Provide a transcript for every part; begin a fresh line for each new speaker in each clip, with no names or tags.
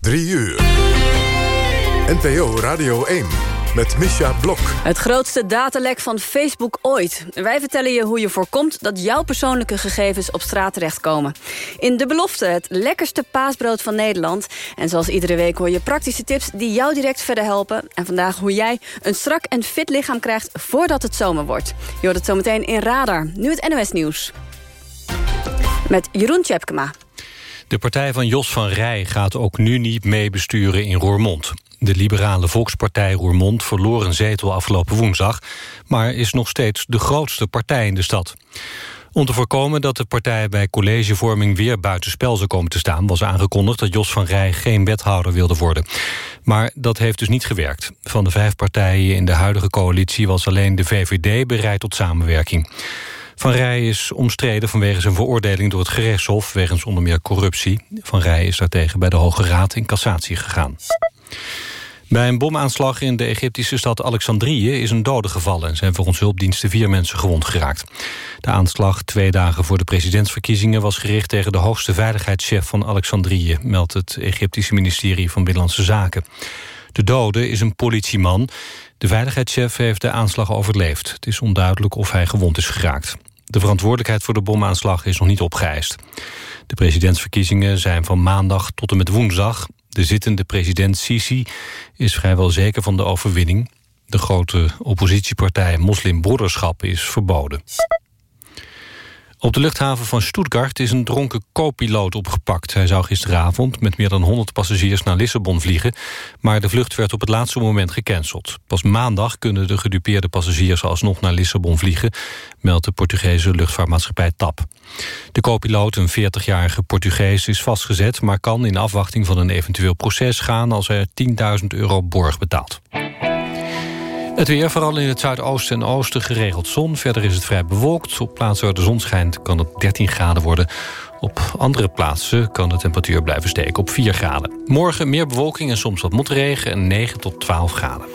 3 uur. NPO Radio 1 met Misha Blok.
Het grootste datalek van Facebook ooit. Wij vertellen je hoe je voorkomt dat jouw persoonlijke gegevens op straat terechtkomen. In De Belofte, het lekkerste paasbrood van Nederland. En zoals iedere week hoor je praktische tips die jou direct verder helpen. En vandaag hoe jij een strak en fit lichaam krijgt voordat het zomer wordt. Je hoort het zometeen in Radar. Nu het NOS Nieuws. Met Jeroen Tjepkema.
De partij van Jos van Rij gaat ook nu niet mee besturen in Roermond. De liberale Volkspartij Roermond verloor een zetel afgelopen woensdag... maar is nog steeds de grootste partij in de stad. Om te voorkomen dat de partij bij collegevorming weer buitenspel zou komen te staan... was aangekondigd dat Jos van Rij geen wethouder wilde worden. Maar dat heeft dus niet gewerkt. Van de vijf partijen in de huidige coalitie was alleen de VVD bereid tot samenwerking. Van Rij is omstreden vanwege zijn veroordeling door het gerechtshof... wegens onder meer corruptie. Van Rij is daartegen bij de Hoge Raad in cassatie gegaan. Bij een bomaanslag in de Egyptische stad Alexandrië is een dode gevallen... en zijn volgens hulpdiensten vier mensen gewond geraakt. De aanslag twee dagen voor de presidentsverkiezingen... was gericht tegen de hoogste veiligheidschef van Alexandrië... meldt het Egyptische ministerie van Binnenlandse Zaken. De dode is een politieman. De veiligheidschef heeft de aanslag overleefd. Het is onduidelijk of hij gewond is geraakt. De verantwoordelijkheid voor de bomaanslag is nog niet opgeëist. De presidentsverkiezingen zijn van maandag tot en met woensdag. De zittende president Sisi is vrijwel zeker van de overwinning. De grote oppositiepartij Moslimbroederschap is verboden. Op de luchthaven van Stuttgart is een dronken co-piloot opgepakt. Hij zou gisteravond met meer dan 100 passagiers naar Lissabon vliegen... maar de vlucht werd op het laatste moment gecanceld. Pas maandag kunnen de gedupeerde passagiers alsnog naar Lissabon vliegen... meldt de Portugese luchtvaartmaatschappij TAP. De co-piloot, een 40-jarige Portugees, is vastgezet... maar kan in afwachting van een eventueel proces gaan... als hij 10.000 euro borg betaalt. Het weer, vooral in het zuidoosten en oosten, geregeld zon. Verder is het vrij bewolkt. Op plaatsen waar de zon schijnt kan het 13 graden worden. Op andere plaatsen kan de temperatuur blijven steken op 4 graden. Morgen meer bewolking en soms wat motregen en 9 tot 12 graden.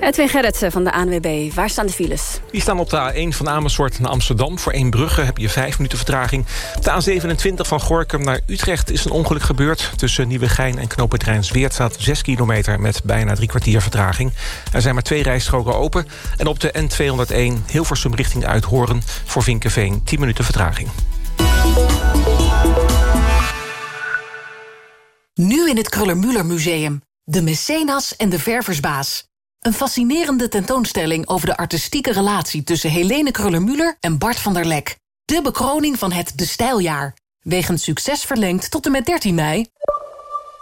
Edwin Gerritsen van de ANWB. Waar staan de files?
Die staan op de A1 van Amersfoort naar Amsterdam. Voor één brugge heb je 5 minuten vertraging. Op de A27 van Gorkum naar Utrecht is een ongeluk gebeurd. Tussen Nieuwegein en Knoopend Rijnsweert staat 6 kilometer... met bijna drie kwartier vertraging. Er zijn maar twee rijstroken open. En op de N201 Hilversum richting Uithoren... voor Vinkenveen 10 minuten vertraging.
Nu in het Kruller-Müller Museum. De Mecenas en de Verversbaas. Een fascinerende tentoonstelling over de artistieke relatie... tussen Helene Kruller-Müller en Bart van der Lek. De bekroning van het De Stijljaar. Wegens succes verlengd tot en met 13 mei.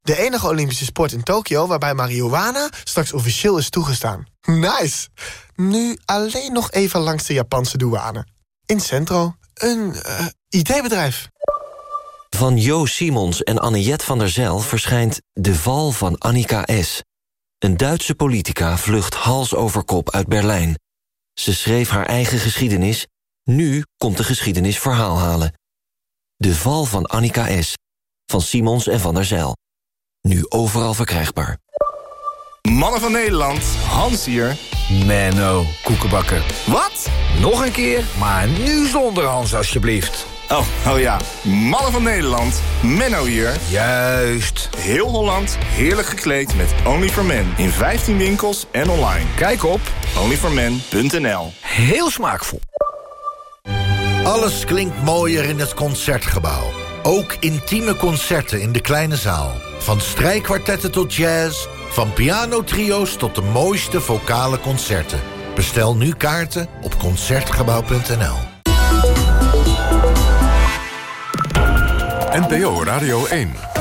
De enige Olympische sport in Tokio waarbij marihuana straks officieel is toegestaan. Nice! Nu alleen nog even langs de Japanse douane. Incentro, een uh, IT-bedrijf.
Van Jo Simons en Anniette van der Zijl verschijnt De Val van Annika S. Een Duitse politica vlucht hals over kop uit Berlijn. Ze schreef haar eigen geschiedenis. Nu komt de geschiedenis verhaal halen. De Val van Annika S. Van Simons en van der Zijl. Nu overal verkrijgbaar.
Mannen van Nederland, Hans hier.
Menno, koekenbakker.
Wat?
Nog een keer, maar nu zonder Hans alsjeblieft.
Oh, oh ja. Mannen van Nederland, Menno hier.
Juist.
Heel Holland, heerlijk gekleed met Only for Men. In 15 winkels en online.
Kijk op
onlyformen.nl
Heel smaakvol. Alles klinkt mooier in het Concertgebouw. Ook intieme concerten in de kleine zaal. Van strijkkwartetten tot jazz, van pianotrio's tot de mooiste vocale concerten. Bestel nu kaarten op Concertgebouw.nl.
NPO Radio 1.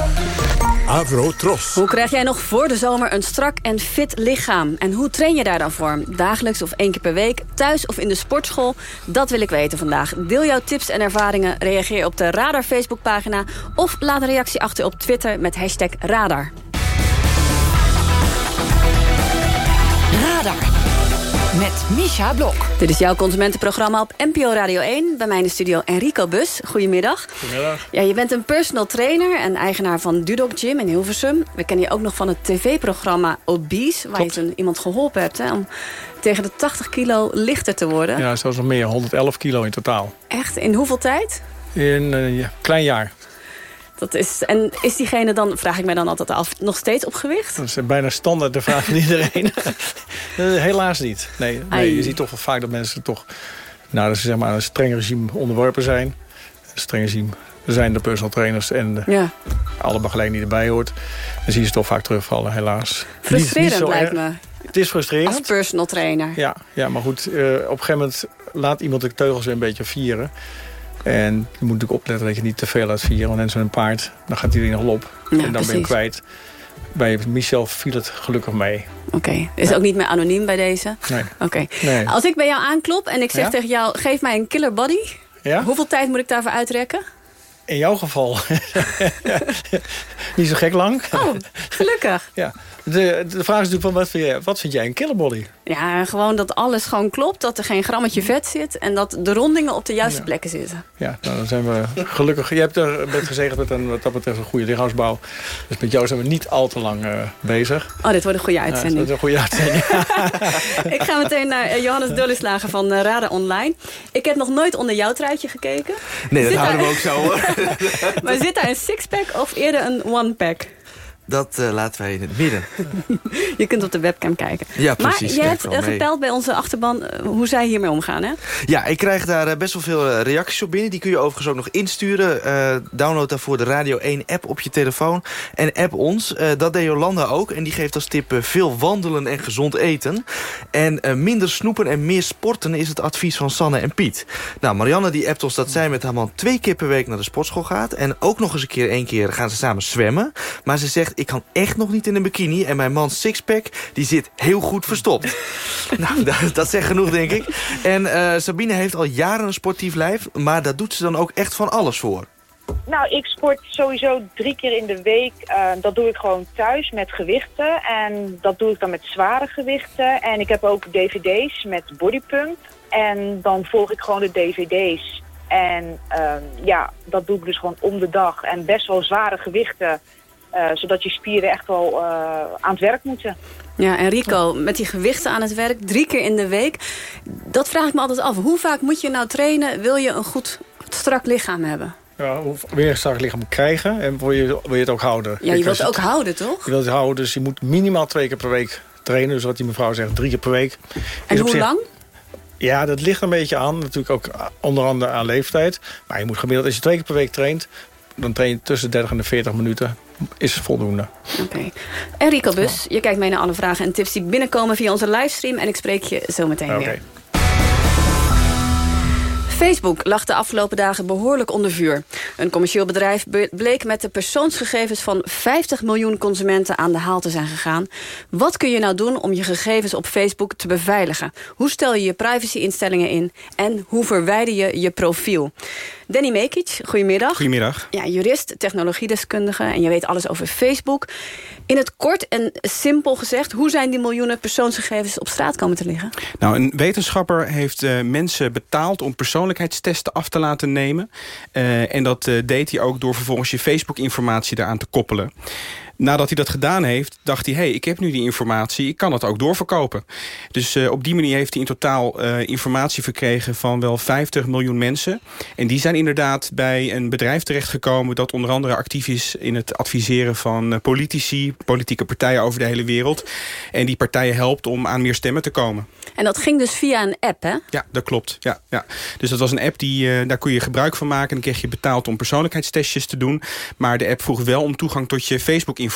Avro Tros.
Hoe krijg jij nog voor de zomer een strak en fit lichaam? En hoe train je daar dan voor? Dagelijks of één keer per week? Thuis of in de sportschool? Dat wil ik weten vandaag. Deel jouw tips en ervaringen. Reageer op de Radar Facebookpagina. Of laat een reactie achter op Twitter met hashtag Radar.
Radar. Met Misha Blok.
Dit is jouw consumentenprogramma op NPO Radio 1. Bij mij in de studio Enrico Bus. Goedemiddag.
Goedemiddag.
Ja, je bent een personal trainer en eigenaar van Dudok Gym in Hilversum. We kennen je ook nog van het tv-programma Obese... waar je toen iemand geholpen hebt hè, om tegen de 80 kilo lichter te worden.
Ja, zelfs nog meer. 111 kilo in totaal.
Echt? In hoeveel tijd?
In een ja, klein jaar.
Dat is, en is diegene dan, vraag ik mij dan altijd af, nog steeds op gewicht?
Dat is bijna standaard de vraag van iedereen. Helaas niet. Nee, nee, je ziet toch wel vaak dat mensen toch nou, ze zeg maar, een streng regime onderworpen zijn. Een streng regime zijn de personal trainers en de,
ja.
alle begeleiding die erbij hoort. Dan zie je ze toch vaak terugvallen, helaas.
Frustrerend
niet, niet
lijkt me.
Het is frustrerend.
Als personal trainer.
Ja, ja maar goed, uh, op een gegeven moment laat iemand de teugels weer een beetje vieren. En je moet natuurlijk opletten dat je niet te veel laat vieren. Want zo'n paard, dan gaat hij er nog op.
Ja,
en dan
precies.
ben je kwijt. Bij Michel viel het gelukkig mee.
Oké, okay. is ook niet meer anoniem bij deze?
Nee.
Oké. Okay.
Nee.
Als ik bij jou aanklop en ik zeg
Ja?
tegen jou... geef mij een killer body. Hoeveel tijd moet ik daarvoor uitrekken?
In jouw geval niet zo gek lang.
Oh, gelukkig.
ja. De, de vraag is natuurlijk van wat vind, jij, wat vind jij een killerbody?
Ja, gewoon dat alles gewoon klopt. Dat er geen grammetje vet zit. En dat de rondingen op de juiste
Ja.
plekken zitten.
Ja, nou, dan zijn we gelukkig. Je hebt er bent gezegd met een, wat dat betreft een goede lichaamsbouw. Dus met jou zijn we niet al te lang eh, bezig.
Oh, dit wordt een goede
Ja, dat
uitzending.
is een goede uitzending.
ik ga meteen naar eh, Johannes Dulleslager van uh, Radar Online. Ik heb nog nooit onder jouw truitje gekeken.
Nee, dat
Zit
houden we ook zo hoor.
Maar zit daar een sixpack of eerder een one-pack?
Dat eh, laten wij in het midden.
Je kunt op de webcam kijken.
Ja, precies.
Maar je hebt
wel
eh, bij onze achterban eh, hoe zij hiermee omgaan, hè?
Ja, ik krijg daar best wel veel reacties op binnen. Die kun je overigens ook nog insturen. Download daarvoor de Radio 1 app op je telefoon. En app ons. Dat deed Jolanda ook. En die geeft als tip veel wandelen en gezond eten. En minder snoepen en meer sporten is het advies van Sanne en Piet. Nou, Marianne die appt ons dat zij met haar man twee keer per week naar de sportschool gaat. En ook nog eens een keer één keer gaan ze samen zwemmen. Maar ze zegt, ik kan echt nog niet in een bikini. En mijn man sixpack, die zit heel goed verstopt. nou, dat, dat zegt genoeg, denk ik. En eh, Sabine heeft al jaren een sportief lijf. Maar daar doet ze dan ook echt van alles voor.
Nou, ik sport sowieso drie keer in de week. Eh, dat doe ik gewoon thuis met gewichten. En dat doe ik dan met zware gewichten. En ik heb ook dvd's met bodypump. En dan volg ik gewoon de dvd's. En ehm, ja, dat doe ik dus gewoon om de dag. En best wel zware gewichten. Eh, zodat je spieren echt wel eh, aan het werk moeten.
Ja, en Rico, met die gewichten aan het werk, drie keer in de week. Dat vraag ik me altijd af. Hoe vaak moet je nou trainen? Wil je een goed strak lichaam hebben?
Ja, hoe- wil je een sterk lichaam krijgen en wil je, wil je het ook houden?
Ja, je
Kijk,
wilt het ook houden, toch?
Je wilt het houden, dus je moet minimaal twee keer per week trainen. Dus wat die mevrouw zegt, drie keer per week.
En hoe
zich-
lang?
Ja, dat ligt een beetje aan. Natuurlijk ook onder andere aan leeftijd. Maar je moet gemiddeld, als je twee keer per week traint... dan train je tussen 30 en de 40 minuten. Is voldoende.
Oké. En Rico Bus, je kijkt mee naar alle vragen en tips die binnenkomen via onze livestream. En ik spreek je zo meteen
Oké.
weer. Facebook lag de afgelopen dagen behoorlijk onder vuur. Een commercieel bedrijf be- bleek met de persoonsgegevens van 50 miljoen consumenten aan de haal te zijn gegaan. Wat kun je nou doen om je gegevens op Facebook te beveiligen? Hoe stel je je privacyinstellingen in? En hoe verwijder je je profiel? Danny Mekic, goedemiddag.
Goedemiddag.
Ja, jurist, technologiedeskundige en je weet alles over Facebook. In het kort en simpel gezegd, hoe zijn die miljoenen persoonsgegevens op straat komen te liggen?
Nou, een wetenschapper heeft eh, mensen betaald om persoonlijkheidstesten af te laten nemen. Eh, en dat eh, deed hij ook door vervolgens je Facebook-informatie daaraan te koppelen. Nadat hij dat gedaan heeft, dacht hij... hey, ik heb nu die informatie, ik kan dat ook doorverkopen. Dus eh, op die manier heeft hij in totaal eh, informatie verkregen... van wel 50 miljoen mensen. En die zijn inderdaad bij een bedrijf terechtgekomen... dat onder andere actief is in het adviseren van eh, politici... politieke partijen over de hele wereld. En die partijen helpt om aan meer stemmen te komen.
En dat ging dus via een app, hè?
Ja, dat klopt. Ja, ja. Dus dat was een app, die, daar kon je gebruik van maken. En dan kreeg je betaald om persoonlijkheidstestjes te doen. Maar de app vroeg wel om toegang tot je Facebook-informatie.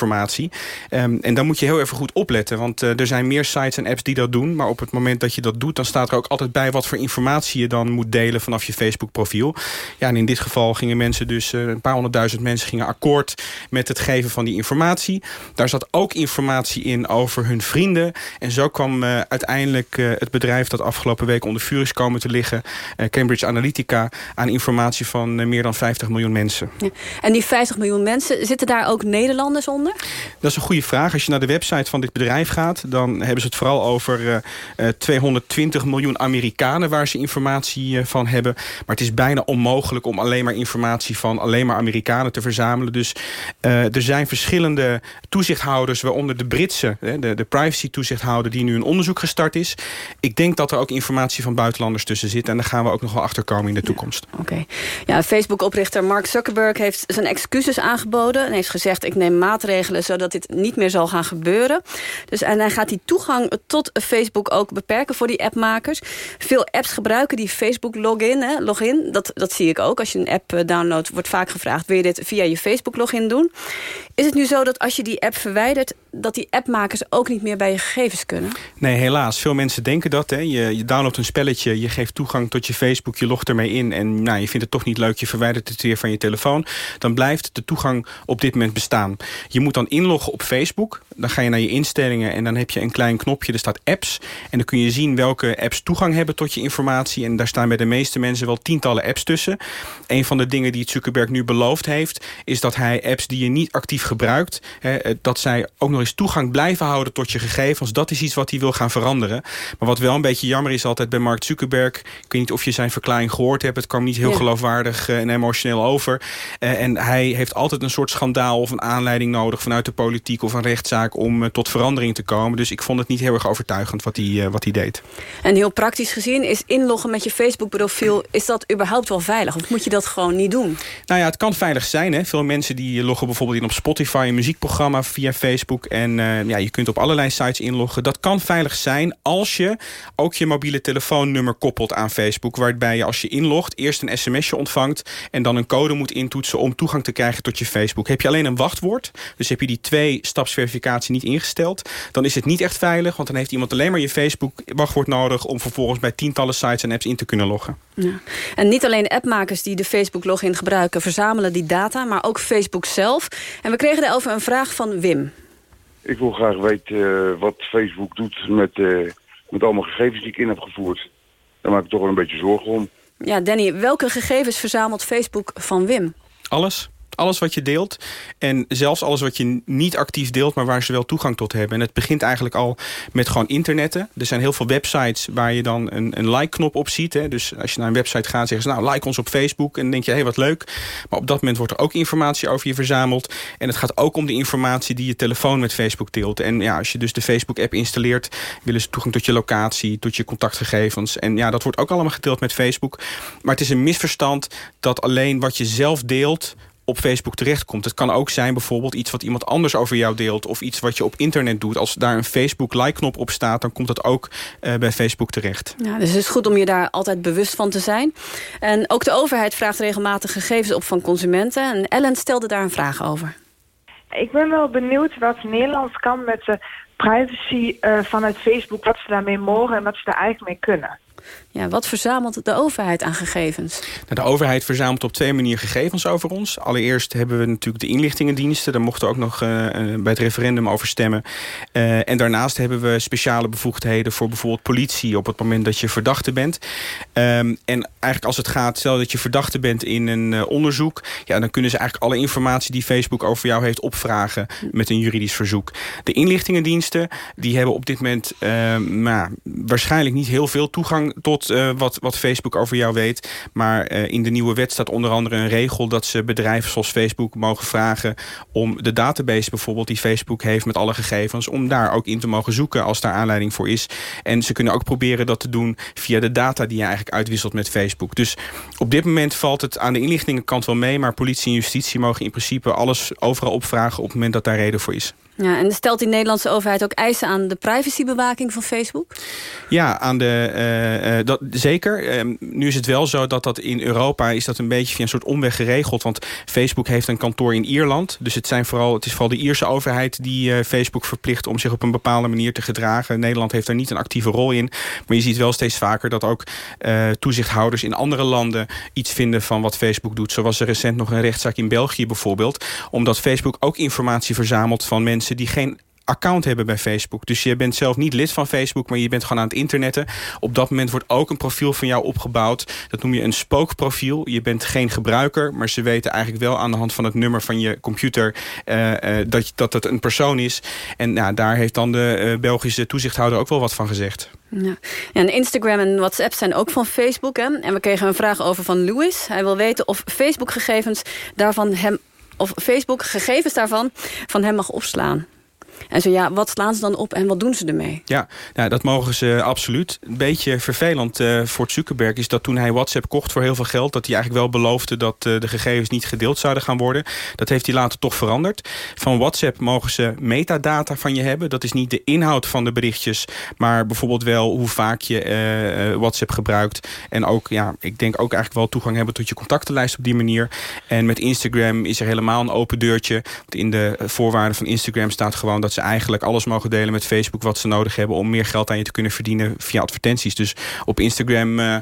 Ehm, en dan moet je heel even goed opletten. Want eh, er zijn meer sites en apps die dat doen. Maar op het moment dat je dat doet... dan staat er ook altijd bij wat voor informatie je dan moet delen... vanaf je Facebook-profiel. Ja, en in dit geval gingen mensen dus... eh, een paar honderdduizend mensen gingen akkoord... met het geven van die informatie. Daar zat ook informatie in over hun vrienden. En zo kwam eh, uiteindelijk het bedrijf... dat afgelopen week onder vuur is komen te liggen... Cambridge Analytica... aan informatie van meer dan 50 miljoen mensen.
Ja. En die 50 miljoen mensen, zitten daar ook Nederlanders onder?
Dat is een goede vraag. Als je naar de website van dit bedrijf gaat... dan hebben ze het vooral over uh, uh, 220 miljoen Amerikanen... waar ze informatie uh, van hebben. Maar het is bijna onmogelijk om alleen maar informatie... van alleen maar Amerikanen te verzamelen. Dus uh, er zijn verschillende toezichthouders... waaronder de Britse, de, de privacy-toezichthouder... die nu een onderzoek gestart is. Ik denk dat er ook informatie van buitenlanders tussen zit. En daar gaan we ook nog wel achterkomen in de toekomst.
Ja, Oké. Okay. Ja, Facebook-oprichter Mark Zuckerberg heeft zijn excuses aangeboden... en heeft gezegd, ik neem maatregelen... zodat dit niet meer zal gaan gebeuren. Dus, en hij gaat die toegang tot Facebook ook beperken voor die appmakers. Veel apps gebruiken die Facebook-login. Login, dat, dat zie ik ook. Als je een app downloadt, wordt vaak gevraagd... wil je dit via je Facebook-login doen? Is het nu zo dat als je die app verwijdert... dat die appmakers ook niet meer bij je gegevens kunnen?
Nee, helaas. Veel mensen denken dat. Hè. Je, je downloadt een spelletje, je geeft toegang tot je Facebook... je logt ermee in en nou, je vindt het toch niet leuk... je verwijdert het weer van je telefoon. Dan blijft de toegang op dit moment bestaan. Je moet dan inloggen op Facebook. Dan ga je naar je instellingen en dan heb je een klein knopje. Er staat apps. En dan kun je zien welke apps toegang hebben tot je informatie. En daar staan bij de meeste mensen wel tientallen apps tussen. Een van de dingen die Zuckerberg nu beloofd heeft... is dat hij apps die je niet actief gebruikt... Hè, dat zij ook nog eens toegang blijven houden tot je gegevens. Dat is iets wat hij wil gaan veranderen. Maar wat wel een beetje jammer is altijd bij Mark Zuckerberg... ik weet niet of je zijn verklaring gehoord hebt. Het kwam niet heel ja. geloofwaardig en emotioneel over. en hij heeft altijd een soort schandaal of een aanleiding nodig... vanuit de politiek of een rechtszaak om tot verandering te komen. Dus ik vond het niet heel erg overtuigend wat hij, wat hij deed.
En heel praktisch gezien is inloggen met je Facebook-profiel... is dat überhaupt wel veilig? Of moet je dat gewoon niet doen?
Nou ja, het kan veilig zijn. Hè. Veel mensen die loggen bijvoorbeeld in op Spotify... een muziekprogramma via Facebook. En uh, ja, je kunt op allerlei sites inloggen. Dat kan veilig zijn als je ook je mobiele telefoonnummer koppelt aan Facebook. Waarbij je als je inlogt eerst een sms'je ontvangt... en dan een code moet intoetsen om toegang te krijgen tot je Facebook. Heb je alleen een wachtwoord, dus heb je die twee-stapsverificatie niet ingesteld... dan is het niet echt veilig, want dan heeft iemand alleen maar je Facebook-wachtwoord nodig... om vervolgens bij tientallen sites en apps in te kunnen loggen.
Ja. En niet alleen appmakers die de Facebook-login gebruiken... verzamelen die data, maar ook Facebook zelf. En we kregen daarover een vraag van Wim.
Ik wil graag weten uh, wat Facebook doet met, uh, met allemaal gegevens die ik in heb gevoerd. Daar maak ik toch wel een beetje zorgen om.
Ja, Danny, welke gegevens verzamelt Facebook van Wim?
Alles. Alles wat je deelt. En zelfs alles wat je niet actief deelt, maar waar ze wel toegang tot hebben. En het begint eigenlijk al met gewoon internetten. Er zijn heel veel websites waar je dan een, een like-knop op ziet. Hè. Dus als je naar een website gaat, zeggen ze... nou, like ons op Facebook. En dan denk je, hé, hey, wat leuk. Maar op dat moment wordt er ook informatie over je verzameld. En het gaat ook om de informatie die je telefoon met Facebook deelt. En ja, als je dus de Facebook-app installeert... willen ze toegang tot je locatie, tot je contactgegevens. En ja, dat wordt ook allemaal gedeeld met Facebook. Maar het is een misverstand dat alleen wat je zelf deelt op Facebook terechtkomt. Het kan ook zijn bijvoorbeeld iets wat iemand anders over jou deelt... of iets wat je op internet doet. Als daar een Facebook-like-knop op staat... dan komt dat ook uh, bij Facebook terecht.
Ja, dus het is goed om je daar altijd bewust van te zijn. En ook de overheid vraagt regelmatig gegevens op van consumenten. En Ellen stelde daar een vraag over.
Ik ben wel benieuwd wat Nederland kan met de privacy uh, vanuit Facebook... wat ze daarmee mogen en wat ze daar eigenlijk mee kunnen.
Ja, wat verzamelt de overheid aan gegevens?
Nou, de overheid verzamelt op twee manieren gegevens over ons. Allereerst hebben we natuurlijk de inlichtingendiensten. Daar mochten we ook nog uh, bij het referendum over stemmen. Uh, en daarnaast hebben we speciale bevoegdheden voor bijvoorbeeld politie... op het moment dat je verdachte bent. Um, en eigenlijk als het gaat, stel dat je verdachte bent in een onderzoek... Ja, dan kunnen ze eigenlijk alle informatie die Facebook over jou heeft opvragen... met een juridisch verzoek. De inlichtingendiensten die hebben op dit moment nou, waarschijnlijk niet heel veel toegang tot uh, wat, wat Facebook over jou weet. Maar uh, in de nieuwe wet staat onder andere een regel... dat ze bedrijven zoals Facebook mogen vragen... om de database bijvoorbeeld die Facebook heeft met alle gegevens... om daar ook in te mogen zoeken als daar aanleiding voor is. En ze kunnen ook proberen dat te doen via de data... die je eigenlijk uitwisselt met Facebook. Dus op dit moment valt het aan de inlichtingenkant wel mee... maar politie en justitie mogen in principe alles overal opvragen... op het moment dat daar reden voor is.
Ja, en stelt die Nederlandse overheid ook eisen aan de privacybewaking van Facebook?
Ja, aan de, uh, uh, dat, zeker. Uh, nu is het wel zo dat dat in Europa is dat een beetje via een soort omweg geregeld. Want Facebook heeft een kantoor in Ierland. Dus het, zijn vooral, het is vooral de Ierse overheid die Facebook verplicht om zich op een bepaalde manier te gedragen. Nederland heeft daar niet een actieve rol in. Maar je ziet wel steeds vaker dat ook toezichthouders in andere landen iets vinden van wat Facebook doet. Zo was er recent nog een rechtszaak in België bijvoorbeeld. Omdat Facebook ook informatie verzamelt van mensen die geen account hebben bij Facebook. Dus je bent zelf niet lid van Facebook, maar je bent gewoon aan het internetten. Op dat moment wordt ook een profiel van jou opgebouwd. Dat noem je een spookprofiel. Je bent geen gebruiker, maar ze weten eigenlijk wel aan de hand van het nummer van je computer uh, uh, dat, dat een persoon is. En nou, daar heeft dan de uh, Belgische toezichthouder ook wel wat van gezegd.
Ja. En Instagram en WhatsApp zijn ook van Facebook. Hè? En we kregen een vraag over van Louis. Hij wil weten of Facebook gegevens daarvan hem of Facebook gegevens daarvan van hem mag opslaan. En zo ja, wat slaan ze dan op en wat doen ze ermee?
Ja, nou, dat mogen ze absoluut. Een beetje vervelend uh, voor Zuckerberg is dat toen hij WhatsApp kocht voor heel veel geld... dat hij eigenlijk wel beloofde dat uh, de gegevens niet gedeeld zouden gaan worden. Dat heeft hij later toch veranderd. Van WhatsApp mogen ze metadata van je hebben. Dat is niet de inhoud van de berichtjes... maar bijvoorbeeld wel hoe vaak je uh, WhatsApp gebruikt. En ook, ja, ik denk ook eigenlijk wel toegang hebben tot je contactenlijst op die manier. En met Instagram is er helemaal een open deurtje. In de voorwaarden van Instagram staat gewoon dat ze eigenlijk alles mogen delen met Facebook wat ze nodig hebben om meer geld aan je te kunnen verdienen via advertenties. Dus op Instagram uh,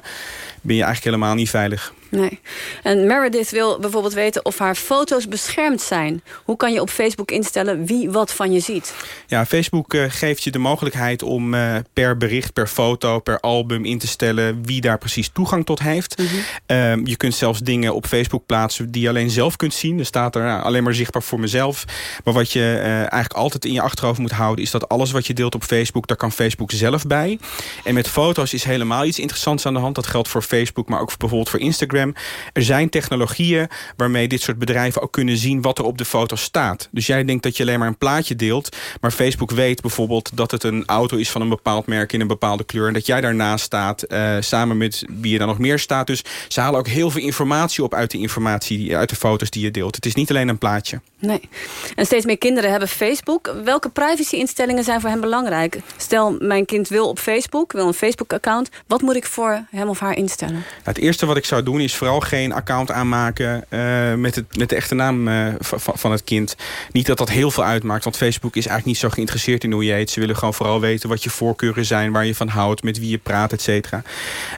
ben je eigenlijk helemaal niet veilig.
Nee. En Meredith wil bijvoorbeeld weten of haar foto's beschermd zijn. Hoe kan je op Facebook instellen wie wat van je ziet?
Ja, Facebook uh, geeft je de mogelijkheid om uh, per bericht, per foto, per album in te stellen wie daar precies toegang tot heeft. Mm -hmm. um, je kunt zelfs dingen op Facebook plaatsen die je alleen zelf kunt zien. Er staat er nou, alleen maar zichtbaar voor mezelf. Maar wat je uh, eigenlijk altijd in je achterhoofd moet houden... is dat alles wat je deelt op Facebook, daar kan Facebook zelf bij. En met foto's is helemaal iets interessants aan de hand. Dat geldt voor Facebook, maar ook bijvoorbeeld voor Instagram. Er zijn technologieën waarmee dit soort bedrijven ook kunnen zien wat er op de foto staat. Dus jij denkt dat je alleen maar een plaatje deelt. Maar Facebook weet bijvoorbeeld dat het een auto is van een bepaald merk in een bepaalde kleur. En dat jij daarnaast staat, uh, samen met wie er dan nog meer staat. Dus ze halen ook heel veel informatie op uit de informatie, uit de foto's die je deelt. Het is niet alleen een plaatje.
Nee. En steeds meer kinderen hebben Facebook. Welke privacy-instellingen zijn voor hen belangrijk? Stel, mijn kind wil op Facebook, wil een Facebook-account. Wat moet ik voor hem of haar instellen? Nou,
het eerste wat ik zou doen is vooral geen account aanmaken uh, met, het, met de echte naam uh, van, het kind. Niet dat dat heel veel uitmaakt, want Facebook is eigenlijk niet zo geïnteresseerd in hoe je heet. Ze willen gewoon vooral weten wat je voorkeuren zijn, waar je van houdt, met wie je praat, et cetera.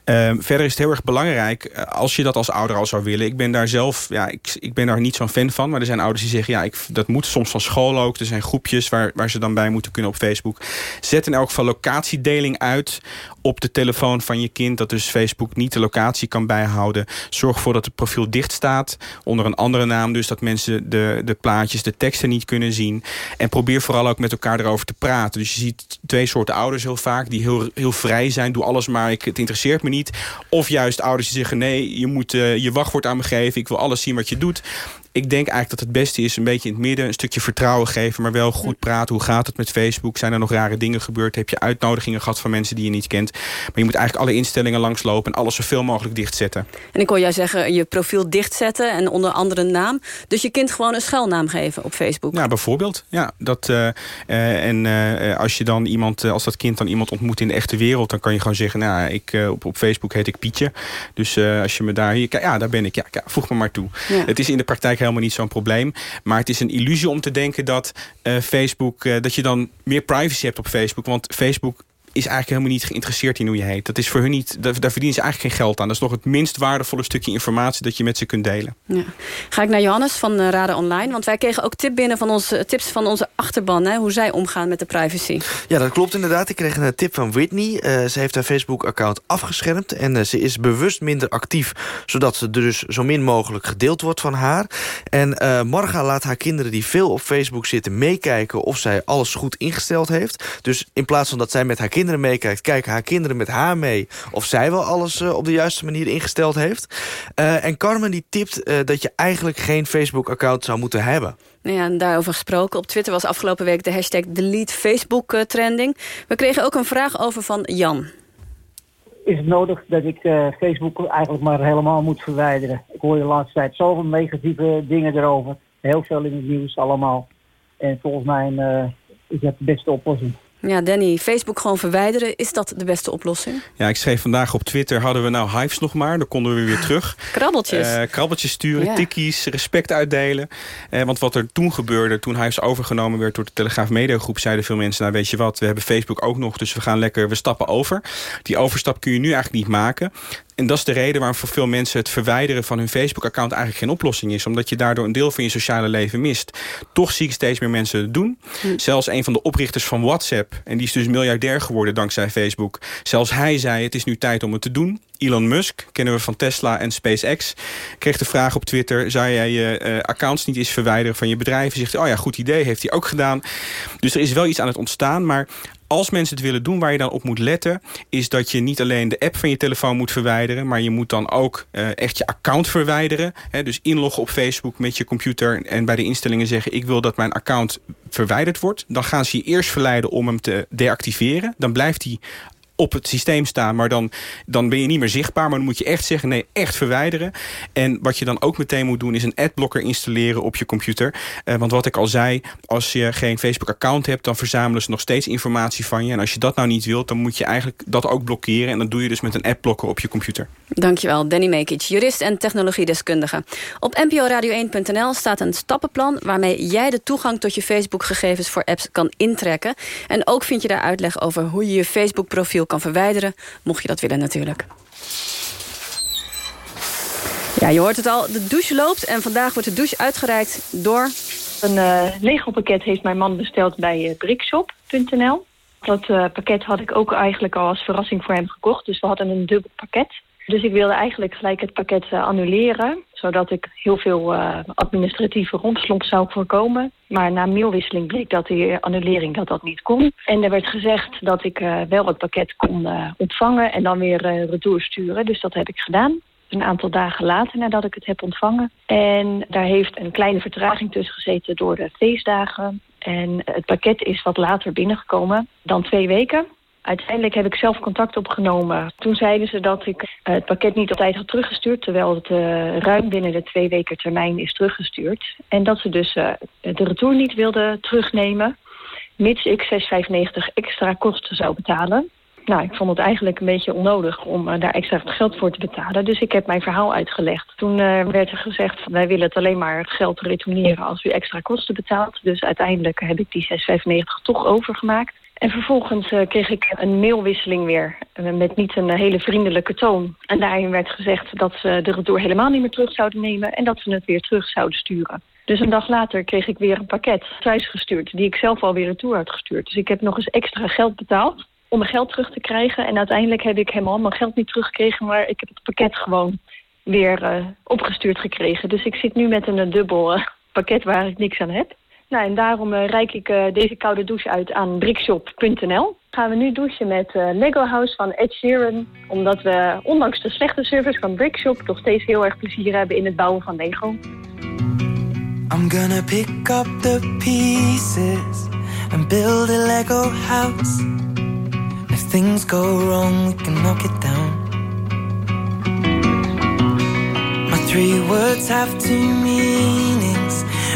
Uh, verder is het heel erg belangrijk, als je dat als ouder al zou willen. Ik ben daar zelf, ja, ik, ik ben daar niet zo'n fan van, maar er zijn ouders die zeggen ja, ik, dat moet soms van school ook. Er zijn groepjes waar, waar ze dan bij moeten kunnen op Facebook. Zet in elk geval locatiedeling uit op de telefoon van je kind. Dat dus Facebook niet de locatie kan bijhouden. Zorg ervoor dat het profiel dicht staat. Onder een andere naam dus. Dat mensen de, de plaatjes, de teksten niet kunnen zien. En probeer vooral ook met elkaar erover te praten. Dus je ziet twee soorten ouders heel vaak. Die heel, heel vrij zijn. Doe alles maar. Ik, het interesseert me niet. Of juist ouders die zeggen nee. Je moet uh, je wachtwoord aan me geven. Ik wil alles zien wat je doet ik denk eigenlijk dat het beste is een beetje in het midden... een stukje vertrouwen geven, maar wel goed praten. Hoe gaat het met Facebook? Zijn er nog rare dingen gebeurd? Heb je uitnodigingen gehad van mensen die je niet kent? Maar je moet eigenlijk alle instellingen langslopen... en alles zoveel mogelijk dichtzetten.
En ik hoor jij zeggen, je profiel dichtzetten en onder andere naam. Dus je kind gewoon een schuilnaam geven op Facebook?
Ja, bijvoorbeeld. Ja, dat, uh, uh, en uh, als je dan iemand, als dat kind dan iemand ontmoet in de echte wereld... dan kan je gewoon zeggen, nou, ik, op, op Facebook heet ik Pietje. Dus als je me daar... Hier, ja, daar ben ik. Ja, voeg me maar toe. Ja. Het is in de praktijk helemaal niet zo'n probleem. Maar het is een illusie om te denken dat uh, Facebook... Uh, dat je dan meer privacy hebt op Facebook. Want Facebook is eigenlijk helemaal niet geïnteresseerd in hoe je heet. Dat is voor hun niet, daar, daar verdienen ze eigenlijk geen geld aan. Dat is nog het minst waardevolle stukje informatie dat je met ze kunt delen.
Ja. Ga ik naar Johannes van uh, Raden Online. Want wij kregen ook tip binnen van onze, tips van onze achterban. Hè, hoe zij omgaan met de privacy.
Ja, dat klopt inderdaad. Ik kreeg een tip van Whitney. Uh, ze heeft haar Facebook-account afgeschermd. En uh, ze is bewust minder actief. Zodat ze dus zo min mogelijk gedeeld wordt van haar. En Marga laat haar kinderen die veel op Facebook zitten meekijken... of zij alles goed ingesteld heeft. Dus in plaats van dat zij met haar kinderen kinderen meekijkt... kijken haar kinderen met haar mee... of zij wel alles uh, op de juiste manier ingesteld heeft. Uh, en Carmen die tipt uh, dat je eigenlijk geen Facebook-account zou moeten hebben.
Nou ja, daarover gesproken. Op Twitter was afgelopen week de hashtag Delete Facebook trending. We kregen ook een vraag over van Jan.
Is het nodig dat ik Facebook eigenlijk maar helemaal moet verwijderen? Ik hoor de laatste tijd zoveel negatieve dingen erover. Heel veel in het nieuws allemaal. En volgens mij is dat de beste oplossing.
Ja, Danny, Facebook gewoon verwijderen, is dat de beste oplossing?
Ja, ik schreef vandaag op Twitter, hadden we nou hives nog maar? Dan konden we weer terug.
Krabbeltjes.
Uh, krabbeltjes sturen, ja. tikkies, respect uitdelen. Uh, want wat er toen gebeurde, toen hives overgenomen werd door de Telegraaf Mediagroep... zeiden veel mensen, nou weet je wat, we hebben Facebook ook nog... dus we gaan lekker, we stappen over. Die overstap kun je nu eigenlijk niet maken. En dat is de reden waarom voor veel mensen het verwijderen van hun Facebook-account eigenlijk geen oplossing is. Omdat je daardoor een deel van je sociale leven mist. Toch zie ik steeds meer mensen het doen. Hm. Zelfs een van de oprichters van WhatsApp, en die is dus miljardair geworden dankzij Facebook. Zelfs hij zei het is nu tijd om het te doen. Elon Musk, kennen we van Tesla en SpaceX, kreeg de vraag op Twitter... zou jij je uh, accounts niet eens verwijderen van je bedrijf? En zegt oh ja, goed idee, heeft hij ook gedaan. Dus er is wel iets aan het ontstaan, maar als mensen het willen doen, waar je dan op moet letten... is dat je niet alleen de app van je telefoon moet verwijderen... maar je moet dan ook uh, echt je account verwijderen. Hè, dus inloggen op Facebook met je computer... en bij de instellingen zeggen... ik wil dat mijn account verwijderd wordt. Dan gaan ze je eerst verleiden om hem te deactiveren. Dan blijft hij op het systeem staan. Maar dan, dan ben je niet meer zichtbaar. Maar dan moet je echt zeggen, nee, echt verwijderen. En wat je dan ook meteen moet doen... is een adblocker installeren op je computer. Uh, want wat ik al zei, als je geen Facebook-account hebt... dan verzamelen ze nog steeds informatie van je. En als je dat nou niet wilt, dan moet je eigenlijk dat ook blokkeren. En dat doe je dus met een adblocker op je computer.
Dankjewel, Danny Mekic, jurist en technologiedeskundige. Op nporadio1.nl staat een stappenplan... waarmee jij de toegang tot je Facebook-gegevens voor apps kan intrekken. En ook vind je daar uitleg over hoe je je Facebook-profiel kan verwijderen... mocht je dat willen natuurlijk. Ja, je hoort het al, de douche loopt en vandaag wordt de douche uitgereikt door...
Een uh, Lego-pakket heeft mijn man besteld bij uh, brickshop.nl. Dat uh, pakket had ik ook eigenlijk al als verrassing voor hem gekocht. Dus we hadden een dubbel pakket. Dus ik wilde eigenlijk gelijk het pakket uh, annuleren. Zodat ik heel veel uh, administratieve rompslomp zou voorkomen. Maar na mailwisseling bleek dat die annulering dat dat niet kon. En er werd gezegd dat ik uh, wel het pakket kon ontvangen en dan weer retour sturen. Dus dat heb ik gedaan. Een aantal dagen later nadat ik het heb ontvangen. En daar heeft een kleine vertraging tussen gezeten door de feestdagen. En het pakket is wat later binnengekomen dan twee weken. Uiteindelijk heb ik zelf contact opgenomen. Toen zeiden ze dat ik het pakket niet op tijd had teruggestuurd... terwijl het uh, ruim binnen de twee weken termijn is teruggestuurd. En dat ze dus uh, de retour niet wilden terugnemen... mits ik 6,95 extra kosten zou betalen. Nou, ik vond het eigenlijk een beetje onnodig om daar extra geld voor te betalen. Dus ik heb mijn verhaal uitgelegd. Toen werd er gezegd, wij willen het alleen maar geld retourneren als u extra kosten betaalt. Dus uiteindelijk heb ik die 6,95 toch overgemaakt. En vervolgens uh, kreeg ik een mailwisseling weer uh, met niet een uh, hele vriendelijke toon. En daarin werd gezegd dat ze de retour helemaal niet meer terug zouden nemen... en dat ze het weer terug zouden sturen. Dus een dag later kreeg ik weer een pakket thuisgestuurd... die ik zelf alweer retour had gestuurd. Dus ik heb nog eens extra geld betaald om mijn geld terug te krijgen. En uiteindelijk heb ik helemaal mijn geld niet teruggekregen... maar ik heb het pakket gewoon weer opgestuurd gekregen. Dus ik zit nu met een dubbel pakket waar ik niks aan heb. Nou, en daarom uh, reik ik uh, deze koude douche uit aan brickshop.nl. Gaan we nu douchen met uh, Lego House van Ed Sheeran. Omdat we, ondanks de slechte service van Brickshop... toch steeds heel erg plezier hebben in het bouwen van Lego.
I'm gonna pick up the pieces and build a Lego house. If things go wrong, we can knock it down. My three words have two meanings.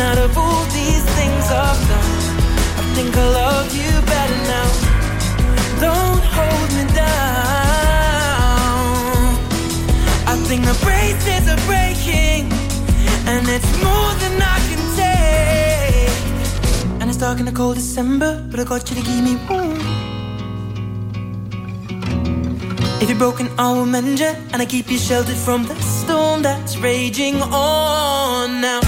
Out of all these things I've done, I think I love you better now. Don't hold me down. I think the braces are breaking, and it's more than I can take. And it's dark in the cold December, but I got you to give me warm. If you're broken, I will mend you, and I keep you sheltered from the storm that's raging on now